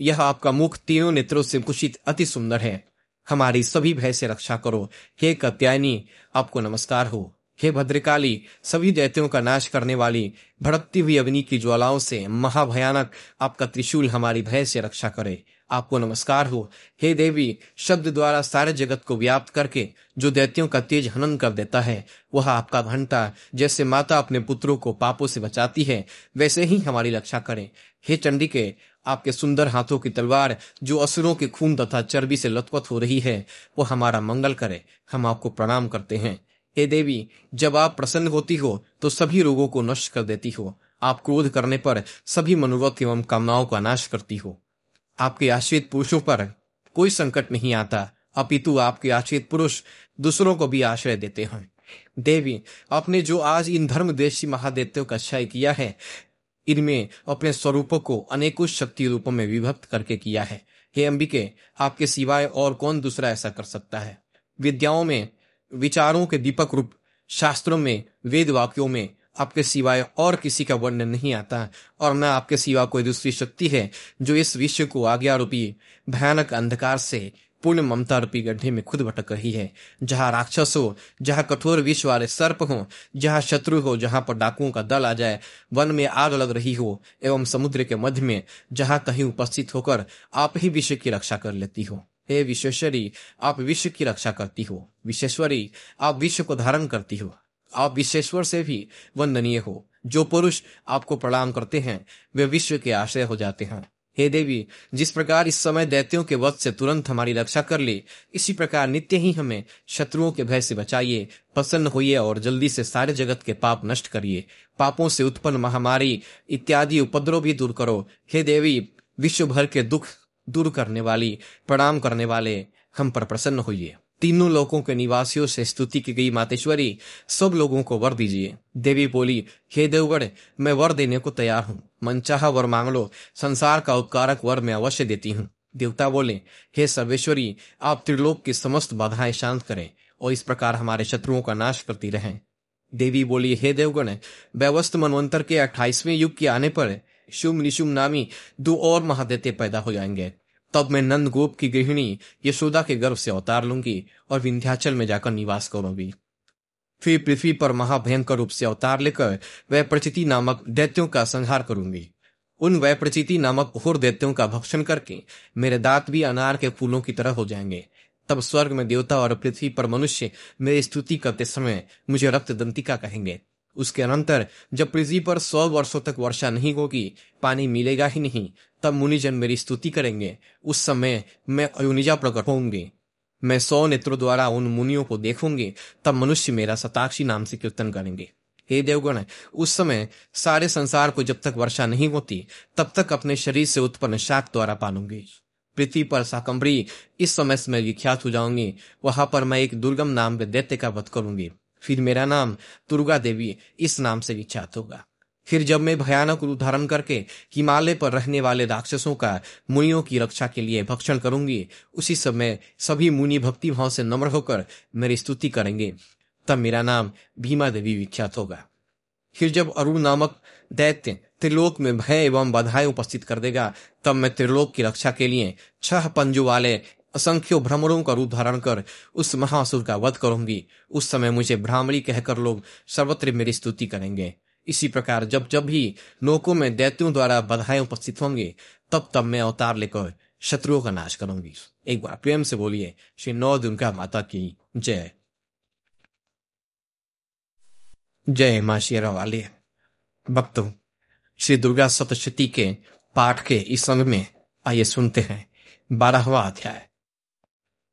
यह आपका मुख तीनों नेत्रों से कुशित अति सुंदर है। हमारी सभी भय से रक्षा करो। हे कत्यायनी, आपको नमस्कार हो। हे भद्रकाली, सभी दैत्यों का नाश करने वाली, भड़कती हुई अग्नि की ज्वालाओं से महाभयानक आपका त्रिशूल हमारी भय से रक्षा करे। आपको नमस्कार हो। हे देवी, शब्द द्वारा सारे जगत को व्याप्त करके जो दैत्यों का तेज हनन कर देता है, वह आपका घंटा जैसे माता अपने पुत्रों को पापों से बचाती है, वैसे ही हमारी रक्षा करें। हे चंडी के आपके सुंदर हाथों की तलवार जो असुरों के खून तथा चर्बी से लथपथ हो रही है वो हमारा मंगल करे। हम आपको प्रणाम करते हैं। हे देवी, जब आप प्रसन्न होती हो तो सभी रोगों को नष्ट कर देती हो। आप क्रोध करने पर सभी मनोरथ एवं कामनाओं का नाश करती हो। आपके आश्रित पुरुषों पर कोई संकट नहीं आता। अपितु आपके आश्रित पुरुष दूसरों को भी आश्रय देते हैं। देवी, आपने जो आज इन धर्म देशी महादेवों का क्षय किया है, इनमें अपने स्वरूपों को अनेकों शक्ति रूपों में विभक्त करके किया है। हे अंबिके, आपके सिवाय और कौन दूसरा ऐसा कर सकता है? विद्याओं में, विचारों के दीपक रूप, शास्त्रों में वेद वाक्यों में आपके सिवाय और किसी का वर्णन नहीं आता और न आपके सिवा कोई दूसरी शक्ति है, जो इस विश्व को आज्ञा रूपी भयानक अंधकार से पूर्ण ममता रूपी गड्ढे में खुद भटक रही है। जहाँ राक्षस हो, जहाँ कठोर विष वाले सर्प हो, जहाँ शत्रु हो, जहाँ पर डाकुओं का दल आ जाए, वन में आग लग रही हो, एवं समुद्र के मध्य में, जहाँ कहीं उपस्थित होकर आप ही विश्व की रक्षा कर लेती हो। हे विश्वेश्वरी, आप विश्व की रक्षा करती हो। विश्वेश्वरी, आप विश्व को धारण करती हो। आप विश्वेश्वर से भी वंदनीय हो। जो पुरुष आपको प्रणाम करते हैं, वे विश्व के आश्रय हो जाते हैं। हे देवी, जिस प्रकार इस समय दैत्यों के वध से तुरंत हमारी रक्षा कर ले, इसी प्रकार नित्य ही हमें शत्रुओं के भय से बचाइए, प्रसन्न होइए और जल्दी से सारे जगत के पाप नष्ट करिए। पापों से उत्पन्न महामारी इत्यादि उपद्रव भी दूर करो। हे देवी, विश्व भर के दुख दूर करने वाली, प्रणाम करने वाले हम पर प्रसन्न होइए। तीनों लोगों के निवासियों से स्तुति की गई मातेश्वरी। सब लोगों को वर दीजिए। देवी बोली, हे देवगढ़ मैं वर देने को तैयार हूँ। मनचाहा वर मांग लो। संसार का उपकारक वर मैं अवश्य देती हूँ। देवता बोले, हे सर्वेश्वरी, आप त्रिलोक की समस्त बाधाएँ शांत करें और इस प्रकार हमारे शत्रुओं का नाश करती रहें। देवी बोली, हे देवगण, व्यवस्थ मनवंतर के अट्ठाईसवें युग के आने पर शुम निशुम नामी दो और महादेते पैदा हो जाएँगे। तब मैं नंद गोप की गृहिणी यशोदा के गर्भ से अवतार लूँगी और विंध्याचल में जाकर निवास करूँगी। फिर पृथ्वी पर महाभयंकर रूप से अवतार लेकर वह प्रचिति नामक दैत्यों का संहार करूँगी। उन वह प्रचिति नामक होर दैत्यों का भक्षण करके मेरे दांत भी अनार के फूलों की तरह हो जाएँगे। तब स्वर्ग में देवता और पृथ्वी पर मनुष्य मेरी स्तुति करते समय मुझे रक्त दंतिका कहेंगे। उसके अनंतर जब पृथ्वी पर सौ वर्षों तक वर्षा नहीं होगी, पानी मिलेगा ही नहीं तब मुनिजन मेरी स्तुति करेंगे। उस समय मैं अयुनिजा प्रकट होंगे मैं सौ नेत्रों द्वारा उन मुनियों को देखूँगी। तब मनुष्य मेरा सताक्षी नाम से कीर्तन करेंगे। हे देवगण, उस समय सारे संसार को जब तक वर्षा नहीं होती, तब तक अपने शरीर से उत्पन्न शाक द्वारा पालूँगी। पृथ्वी पर साकम्बरी इस समय से मैं विख्यात हो जाऊँगी। वहाँ पर मैं एक दुर्गम नाम दैत्य का वध करूँगी। फिर मेरा नाम दुर्गा देवी, इस नाम से विख्यात होगा। फिर जब मैं भयानक रूप धारण करके हिमालय पर रहने वाले राक्षसों का, मुनियों की रक्षा के लिए भक्षण करूँगी, उसी समय सभी मुनि भक्ति भाव से नम्र होकर मेरी स्तुति करेंगे। तब मेरा नाम भीमा देवी विख्यात होगा। फिर जब अरुण नामक दैत्य त्रिलोक में भय एवं बाधाएँ उपस्थित कर देगा, तब मैं त्रिलोक की रक्षा के लिए छह पंजों वाले असंख्य भ्रमरों का रूप धारण कर उस महासुर का वध करूँगी। उस समय मुझे ब्राह्मणी कहकर लोग सर्वत्र मेरी स्तुति करेंगे। इसी प्रकार जब जब भी लोकों में दैत्यों द्वारा बधाएँ उपस्थित होंगे, तब तब मैं अवतार लेकर शत्रुओं का नाश करूँगी। एक बार प्रेम से बोलिए, श्री नौ दुर्गा माता की जय। जय माँ शेरा वाले। भक्तों, श्री दुर्गा सप्तशती के पाठ के इस अंग में आइए सुनते हैं। बारहवा अध्याय।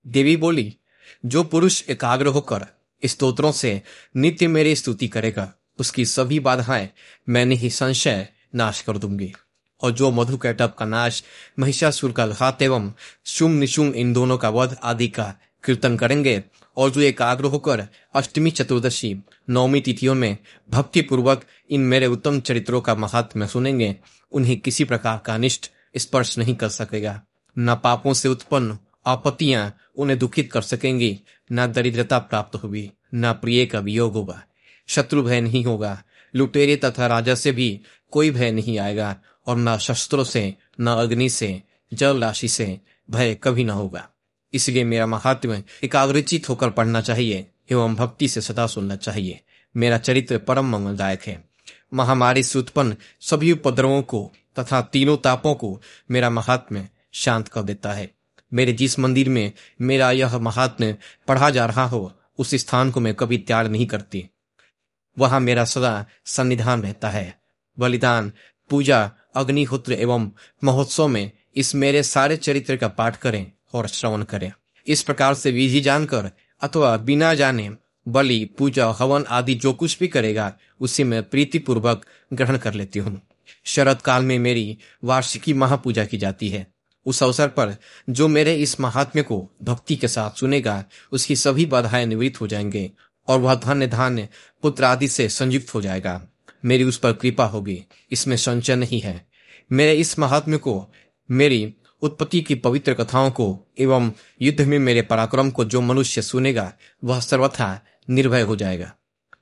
देवी बोली, जो पुरुष एकाग्र होकर स्तोत्रों से नित्य मेरी स्तुति करेगा उसकी सभी बाधाएँ मैंने ही संशय नाश कर दूँगी। और जो मधु कैटअप का नाश, महिषासुर का घात एवं शुम निशुम इन दोनों का वध आदि का कीर्तन करेंगे और जो एकाग्र होकर अष्टमी चतुर्दशी नौमी तिथियों में भक्ति पूर्वक इन मेरे उत्तम चरित्रों का महात्म्य सुनेंगे, उन्हें किसी प्रकार का अनिष्ट स्पर्श नहीं कर सकेगा। न पापों से उत्पन्न आपत्तियाँ उन्हें दुखित कर सकेंगी, न दरिद्रता प्राप्त होगी, न प्रिय का वियोग होगा। शत्रु भय नहीं होगा। लुटेरे तथा राजा से भी कोई भय नहीं आएगा, और न शस्त्रों से, न अग्नि से जल राशि से भय कभी न होगा। इसलिए मेरा महात्मा एकाग्रचित होकर पढ़ना चाहिए, एवं भक्ति से सदा सुनना चाहिए। मेरा चरित्र परम मंगलदायक है। महामारी से उत्पन्न सभी उपद्रवों को तथा तीनों तापों को मेरा महात्म्य शांत कर देता है। मेरे जिस मंदिर में मेरा यह महात्म्य पढ़ा जा रहा हो, उस स्थान को मैं कभी त्याग नहीं करती। वहाँ मेरा सदा सन्निधान रहता है। बलिदान, पूजा, अग्निहोत्र एवं महोत्सव में इस मेरे सारे चरित्र का पाठ करें और श्रवण करें। इस प्रकार से विधि जानकर अथवा बिना जाने बलि, पूजा, हवन आदि जो कुछ भी करेगा, उसे मैं प्रीतिपूर्वक ग्रहण कर लेती हूँ। शरद काल में मेरी वार्षिकी महापूजा की जाती है। उस अवसर पर जो मेरे इस महात्म्य को भक्ति के साथ सुनेगा, उसकी सभी बाधाएँ निवृत्त हो जाएँगे और वह धन्य धान्य पुत्र आदि से संयुक्त हो जाएगा। मेरी उस पर कृपा होगी। इसमें संचय नहीं है। मेरे इस महात्म्य को, मेरी उत्पत्ति की पवित्र कथाओं को एवं युद्ध में मेरे पराक्रम को जो मनुष्य सुनेगा, वह सर्वथा निर्भय हो जाएगा।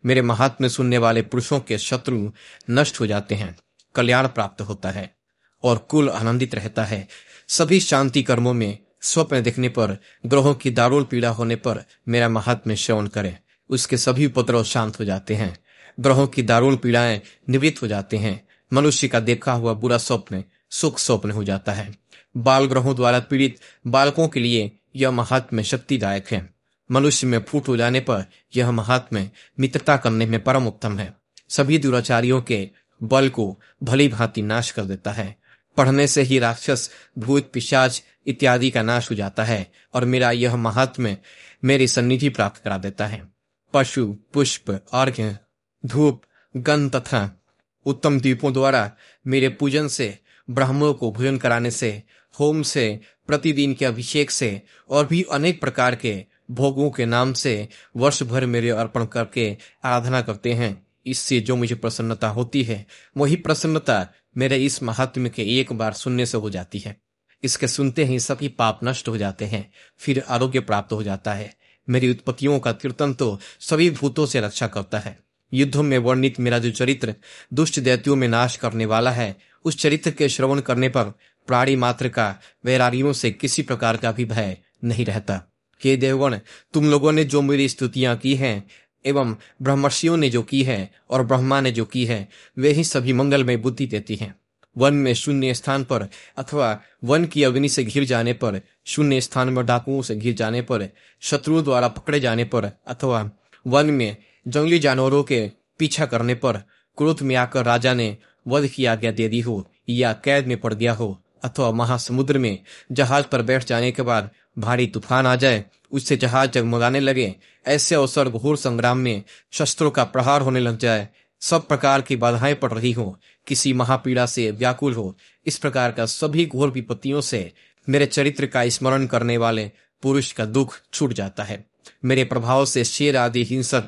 मेरे महात्म्य सुनने वाले पुरुषों के शत्रु नष्ट हो जाते हैं, कल्याण प्राप्त होता है और कुल आनंदित रहता है। सभी शांति कर्मों में, स्वप्न देखने पर ग्रहों की दारुल पीड़ा होने पर मेरा महात्म्य श्रवण करें। उसके सभी उपद्रव शांत हो जाते हैं। ग्रहों की दारुण पीड़ाएँ निवृत्त हो जाते हैं। मनुष्य का देखा हुआ बुरा स्वप्न सुख स्वप्न हो जाता है। बाल ग्रहों द्वारा पीड़ित बालकों के लिए यह महात्म्य शक्तिदायक है। मनुष्य में फूट हो जाने पर यह महात्म्य मित्रता करने में परम उत्तम है। सभी दुराचारियों के बल को भली भांति नाश कर देता है। पढ़ने से ही राक्षस, भूत, पिशाच इत्यादि का नाश हो जाता है और मेरा यह महात्म्य मेरी सन्निधि प्राप्त करा देता है। पशु, पुष्प, अर्घ्य, धूप, गंध तथा उत्तम दीपों द्वारा मेरे पूजन से, ब्राह्मणों को भोजन कराने से, होम से, प्रतिदिन के अभिषेक से और भी अनेक प्रकार के भोगों के नाम से वर्ष भर मेरे अर्पण करके आराधना करते हैं। इससे जो मुझे प्रसन्नता होती है, वही प्रसन्नता मेरे इस महात्म्य के एक बार सुनने से हो जाती है। इसके सुनते ही सभी पाप नष्ट हो जाते हैं, फिर आरोग्य प्राप्त हो जाता है। मेरी उत्पत्तियों का कीर्तन तो सभी भूतों से रक्षा करता है। युद्धों में वर्णित मेरा जो चरित्र दुष्ट दैत्यों में नाश करने वाला है, उस चरित्र के श्रवण करने पर प्राणी मात्र का वैरागियों से किसी प्रकार का भी भय नहीं रहता। हे देवगण, तुम लोगों ने जो मेरी स्तुतियाँ की हैं, एवं ब्रह्मर्षियों ने जो की है और ब्रह्मा ने जो की है, वे ही सभी मंगल में बुद्धि देती हैं। वन में शून्य स्थान पर, अथवा वन की अग्नि से घिर जाने पर, शून्य स्थान में डाकुओं से घिर जाने पर, शत्रुओं द्वारा पकड़े जाने पर, अथवा वन में जंगली जानवरों के पीछा करने पर, क्रोध में आकर राजा ने वध की आज्ञा दे दी हो, या कैद में पड़ गया हो, अथवा महासमुद्र में जहाज़ पर बैठ जाने के बाद भारी तूफ़ान आ जाए, उससे जहाज़ जगमगाने लगे, ऐसे अवसर घोर संग्राम में शस्त्रों का प्रहार होने लग जाए, सब प्रकार की बाधाएँ पड़ रही हो किसी महापीड़ा से व्याकुल हो। इस प्रकार का सभी घोर विपत्तियों से मेरे चरित्र का स्मरण करने वाले पुरुष का दुख छूट जाता है। मेरे प्रभाव से शेर आदि हिंसक,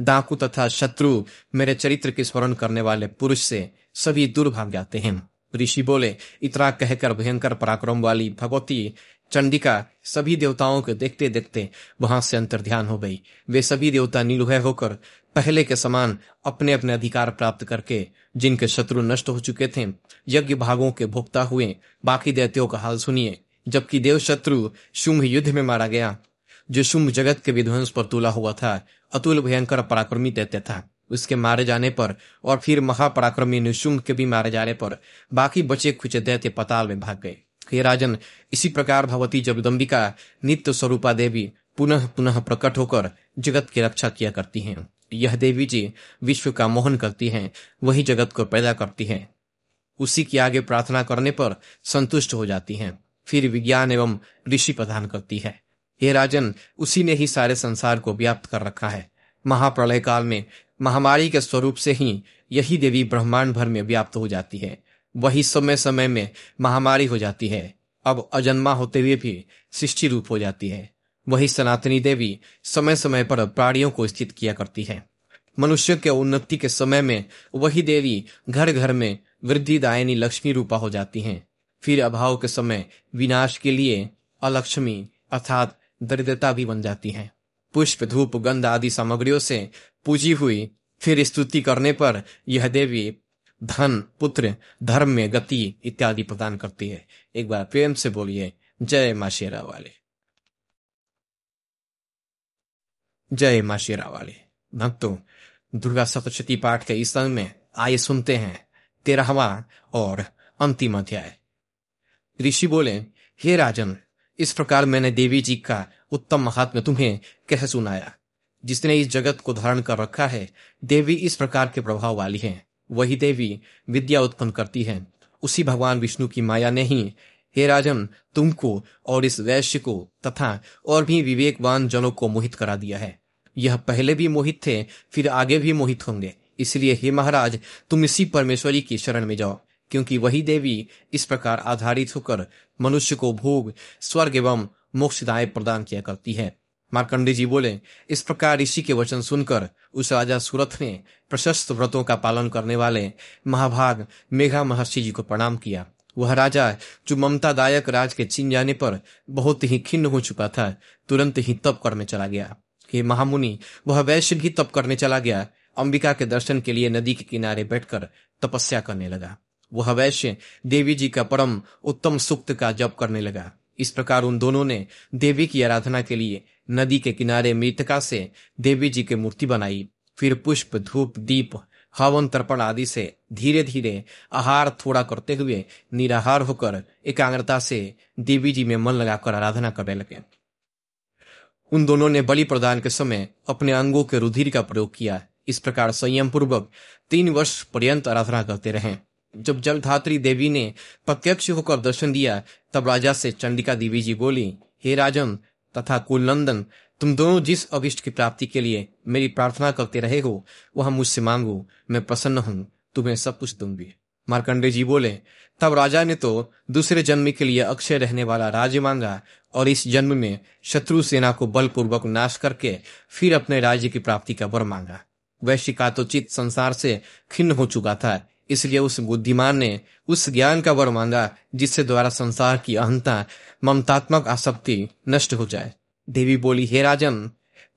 डाकू तथा शत्रु मेरे चरित्र के स्मरण करने वाले पुरुष से सभी दूर भाग जाते हैं। ऋषि बोले, इतना कहकर भयंकर पराक्रम वाली भगवती चंडिका, सभी देवताओं को देखते देखते वहाँ से अंतर ध्यान हो गई। वे सभी देवता नीलुह होकर पहले के समान अपने अपने अधिकार प्राप्त करके, जिनके शत्रु नष्ट हो चुके थे, यज्ञ भागों के भोक्ता हुए, बाकी दैत्यों का हाल सुनिए। जबकि देव शत्रु शुंभ युद्ध में मारा गया, जो शुंभ जगत के विध्वंस पर तुला हुआ था, अतुल भयंकर पराक्रमी दैत्य था। उसके मारे जाने पर, और फिर महापराक्रमी निशुंग के भी मारे जाने पर, बाकी बचे खुचे दैत्य पताल में भाग गए। हे राजन, इसी प्रकार भगवती जगदम्बिका नित्य स्वरूपा देवी पुनः पुनः प्रकट होकर जगत की रक्षा किया करती हैं। यह देवी जी विश्व का मोहन करती हैं, वही जगत को पैदा करती हैं। उसी की आगे प्रार्थना करने पर संतुष्ट हो जाती हैं, फिर विज्ञान एवं ऋषि प्रदान करती है। हे राजन, उसी ने ही सारे संसार को व्याप्त कर रखा है। महाप्रलय काल में महामारी के स्वरूप से ही यही देवी ब्रह्मांड भर में व्याप्त हो जाती है। वही समय समय में महामारी हो जाती है। अब अजन्मा होते हुए भी सृष्टि रूप हो जाती है। वही सनातनी देवी समय समय पर प्राणियों को स्थित किया करती है। मनुष्य के उन्नति के समय में वही देवी घर घर में वृद्धि दायनी लक्ष्मी रूपा हो जाती हैं। फिर अभाव के समय विनाश के लिए अलक्ष्मी अर्थात दरिद्रता भी बन जाती है। पुष्प, धूप, गंध आदि सामग्रियों से पूजी हुई फिर स्तुति करने पर यह देवी धन, पुत्र, धर्म में गति इत्यादि प्रदान करती है। एक बार प्रेम से बोलिए, जय माँ शेरा वाले जय माँ शेरा वाले भक्तों, दुर्गा सप्तशती पाठ के इस में आइए सुनते हैं तेरहवा और अंतिम अध्याय। ऋषि बोले, हे राजन, इस प्रकार मैंने देवी जी का उत्तम महात्म्य तुम्हें कह सुनाया। जिसने इस जगत को धारण कर रखा है, देवी इस प्रकार के प्रभाव वाली है। वही देवी विद्या उत्पन्न करती है। उसी भगवान विष्णु की माया ने ही, हे राजन, तुमको और इस वैश्य को तथा और भी विवेकवान जनों को मोहित करा दिया है। यह पहले भी मोहित थे, फिर आगे भी मोहित होंगे। इसलिए हे महाराज, तुम इसी परमेश्वरी की शरण में जाओ, क्योंकि वही देवी इस प्रकार आधारित होकर मनुष्य को भोग, स्वर्ग एवं मोक्षदाय प्रदान किया करती है। मार्कंडे जी बोले, इस प्रकार ऋषि के वचन सुनकर उस राजा सूरथ ने प्रशस्त व्रतों का पालन करने वाले महाभाग मेघा महर्षि जी को प्रणाम किया। वह राजा, जो ममता दायक राज के चिन जाने पर बहुत ही खिन्न हो चुका था, तुरंत ही तप करने चला गया। हे महामुनि, वह वैश्य भी तप करने चला गया। अंबिका के दर्शन के लिए नदी के किनारे बैठकर तपस्या करने लगा। वह वैश्य देवी जी का परम उत्तम सुक्त का जप करने लगा। इस प्रकार उन दोनों ने देवी की आराधना के लिए नदी के किनारे मृतका से देवी जी की मूर्ति बनाई। फिर पुष्प, धूप, दीप, हवन, तर्पण आदि से धीरे धीरे आहार थोड़ा करते हुए निराहार होकर एकाग्रता से देवी जी में मन लगाकर आराधना करने लगे। उन दोनों ने बलि प्रदान के समय अपने अंगों के रुधिर का प्रयोग किया। इस प्रकार संयम पूर्वक तीन वर्ष पर्यंत आराधना करते रहे। जब जलधात्री देवी ने प्रत्यक्ष होकर दर्शन दिया, तब राजा से चंडिका देवी जी बोली, हे राजन तथा कुलनंदन, तुम दोनों जिस अभिष्ट की प्राप्ति के लिए मेरी प्रार्थना करते रहे हो, वह मुझसे मांगो, मैं प्रसन्न हूँ, तुम्हें सब कुछ दूँगी। मार्कंडे जी बोले, तब राजा ने तो दूसरे जन्म के लिए अक्षय रहने वाला राज्य मांगा और इस जन्म में शत्रु सेना को बलपूर्वक नाश करके फिर अपने राज्य की प्राप्ति का वर मांगा। वैश्य का तो चित्त संसार से खिन्न हो चुका था इसलिए उस बुद्धिमान ने उस ज्ञान का वर मांगा, जिससे द्वारा संसार की अहंता, ममतात्मक आसक्ति नष्ट हो जाए। देवी बोली, हे राजन,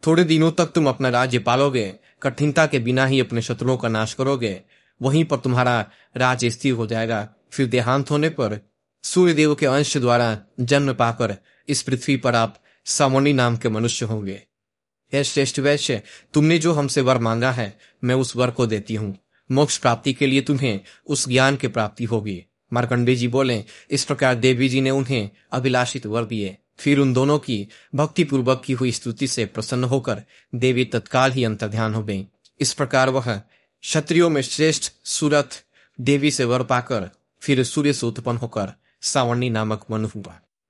थोड़े दिनों तक तुम अपना राज्य पालोगे, कठिनता के बिना ही अपने शत्रुओं का नाश करोगे। वहीं पर तुम्हारा राज्य स्थिर हो जाएगा। फिर देहांत होने पर सूर्य देव के अंश द्वारा जन्म पाकर इस पृथ्वी पर आप सामोनी नाम के मनुष्य होंगे। हे श्रेष्ठ वैश्य, तुमने जो हमसे वर मांगा है, मैं उस वर को देती हूँ। मोक्ष प्राप्ति के लिए तुम्हें उस ज्ञान की प्राप्ति होगी। मार्कंडे जी बोले, इस प्रकार देवी जी ने उन्हें अभिलाषित वर दिए। फिर उन दोनों की भक्ति पूर्वक की हुई स्तुति से प्रसन्न होकर देवी तत्काल ही अंतर्ध्यान हो गई। इस प्रकार वह क्षत्रियो में श्रेष्ठ सूरत देवी से वर पाकर फिर सूर्य से उत्पन्न होकर सावर्णी नामक मनु हुआ।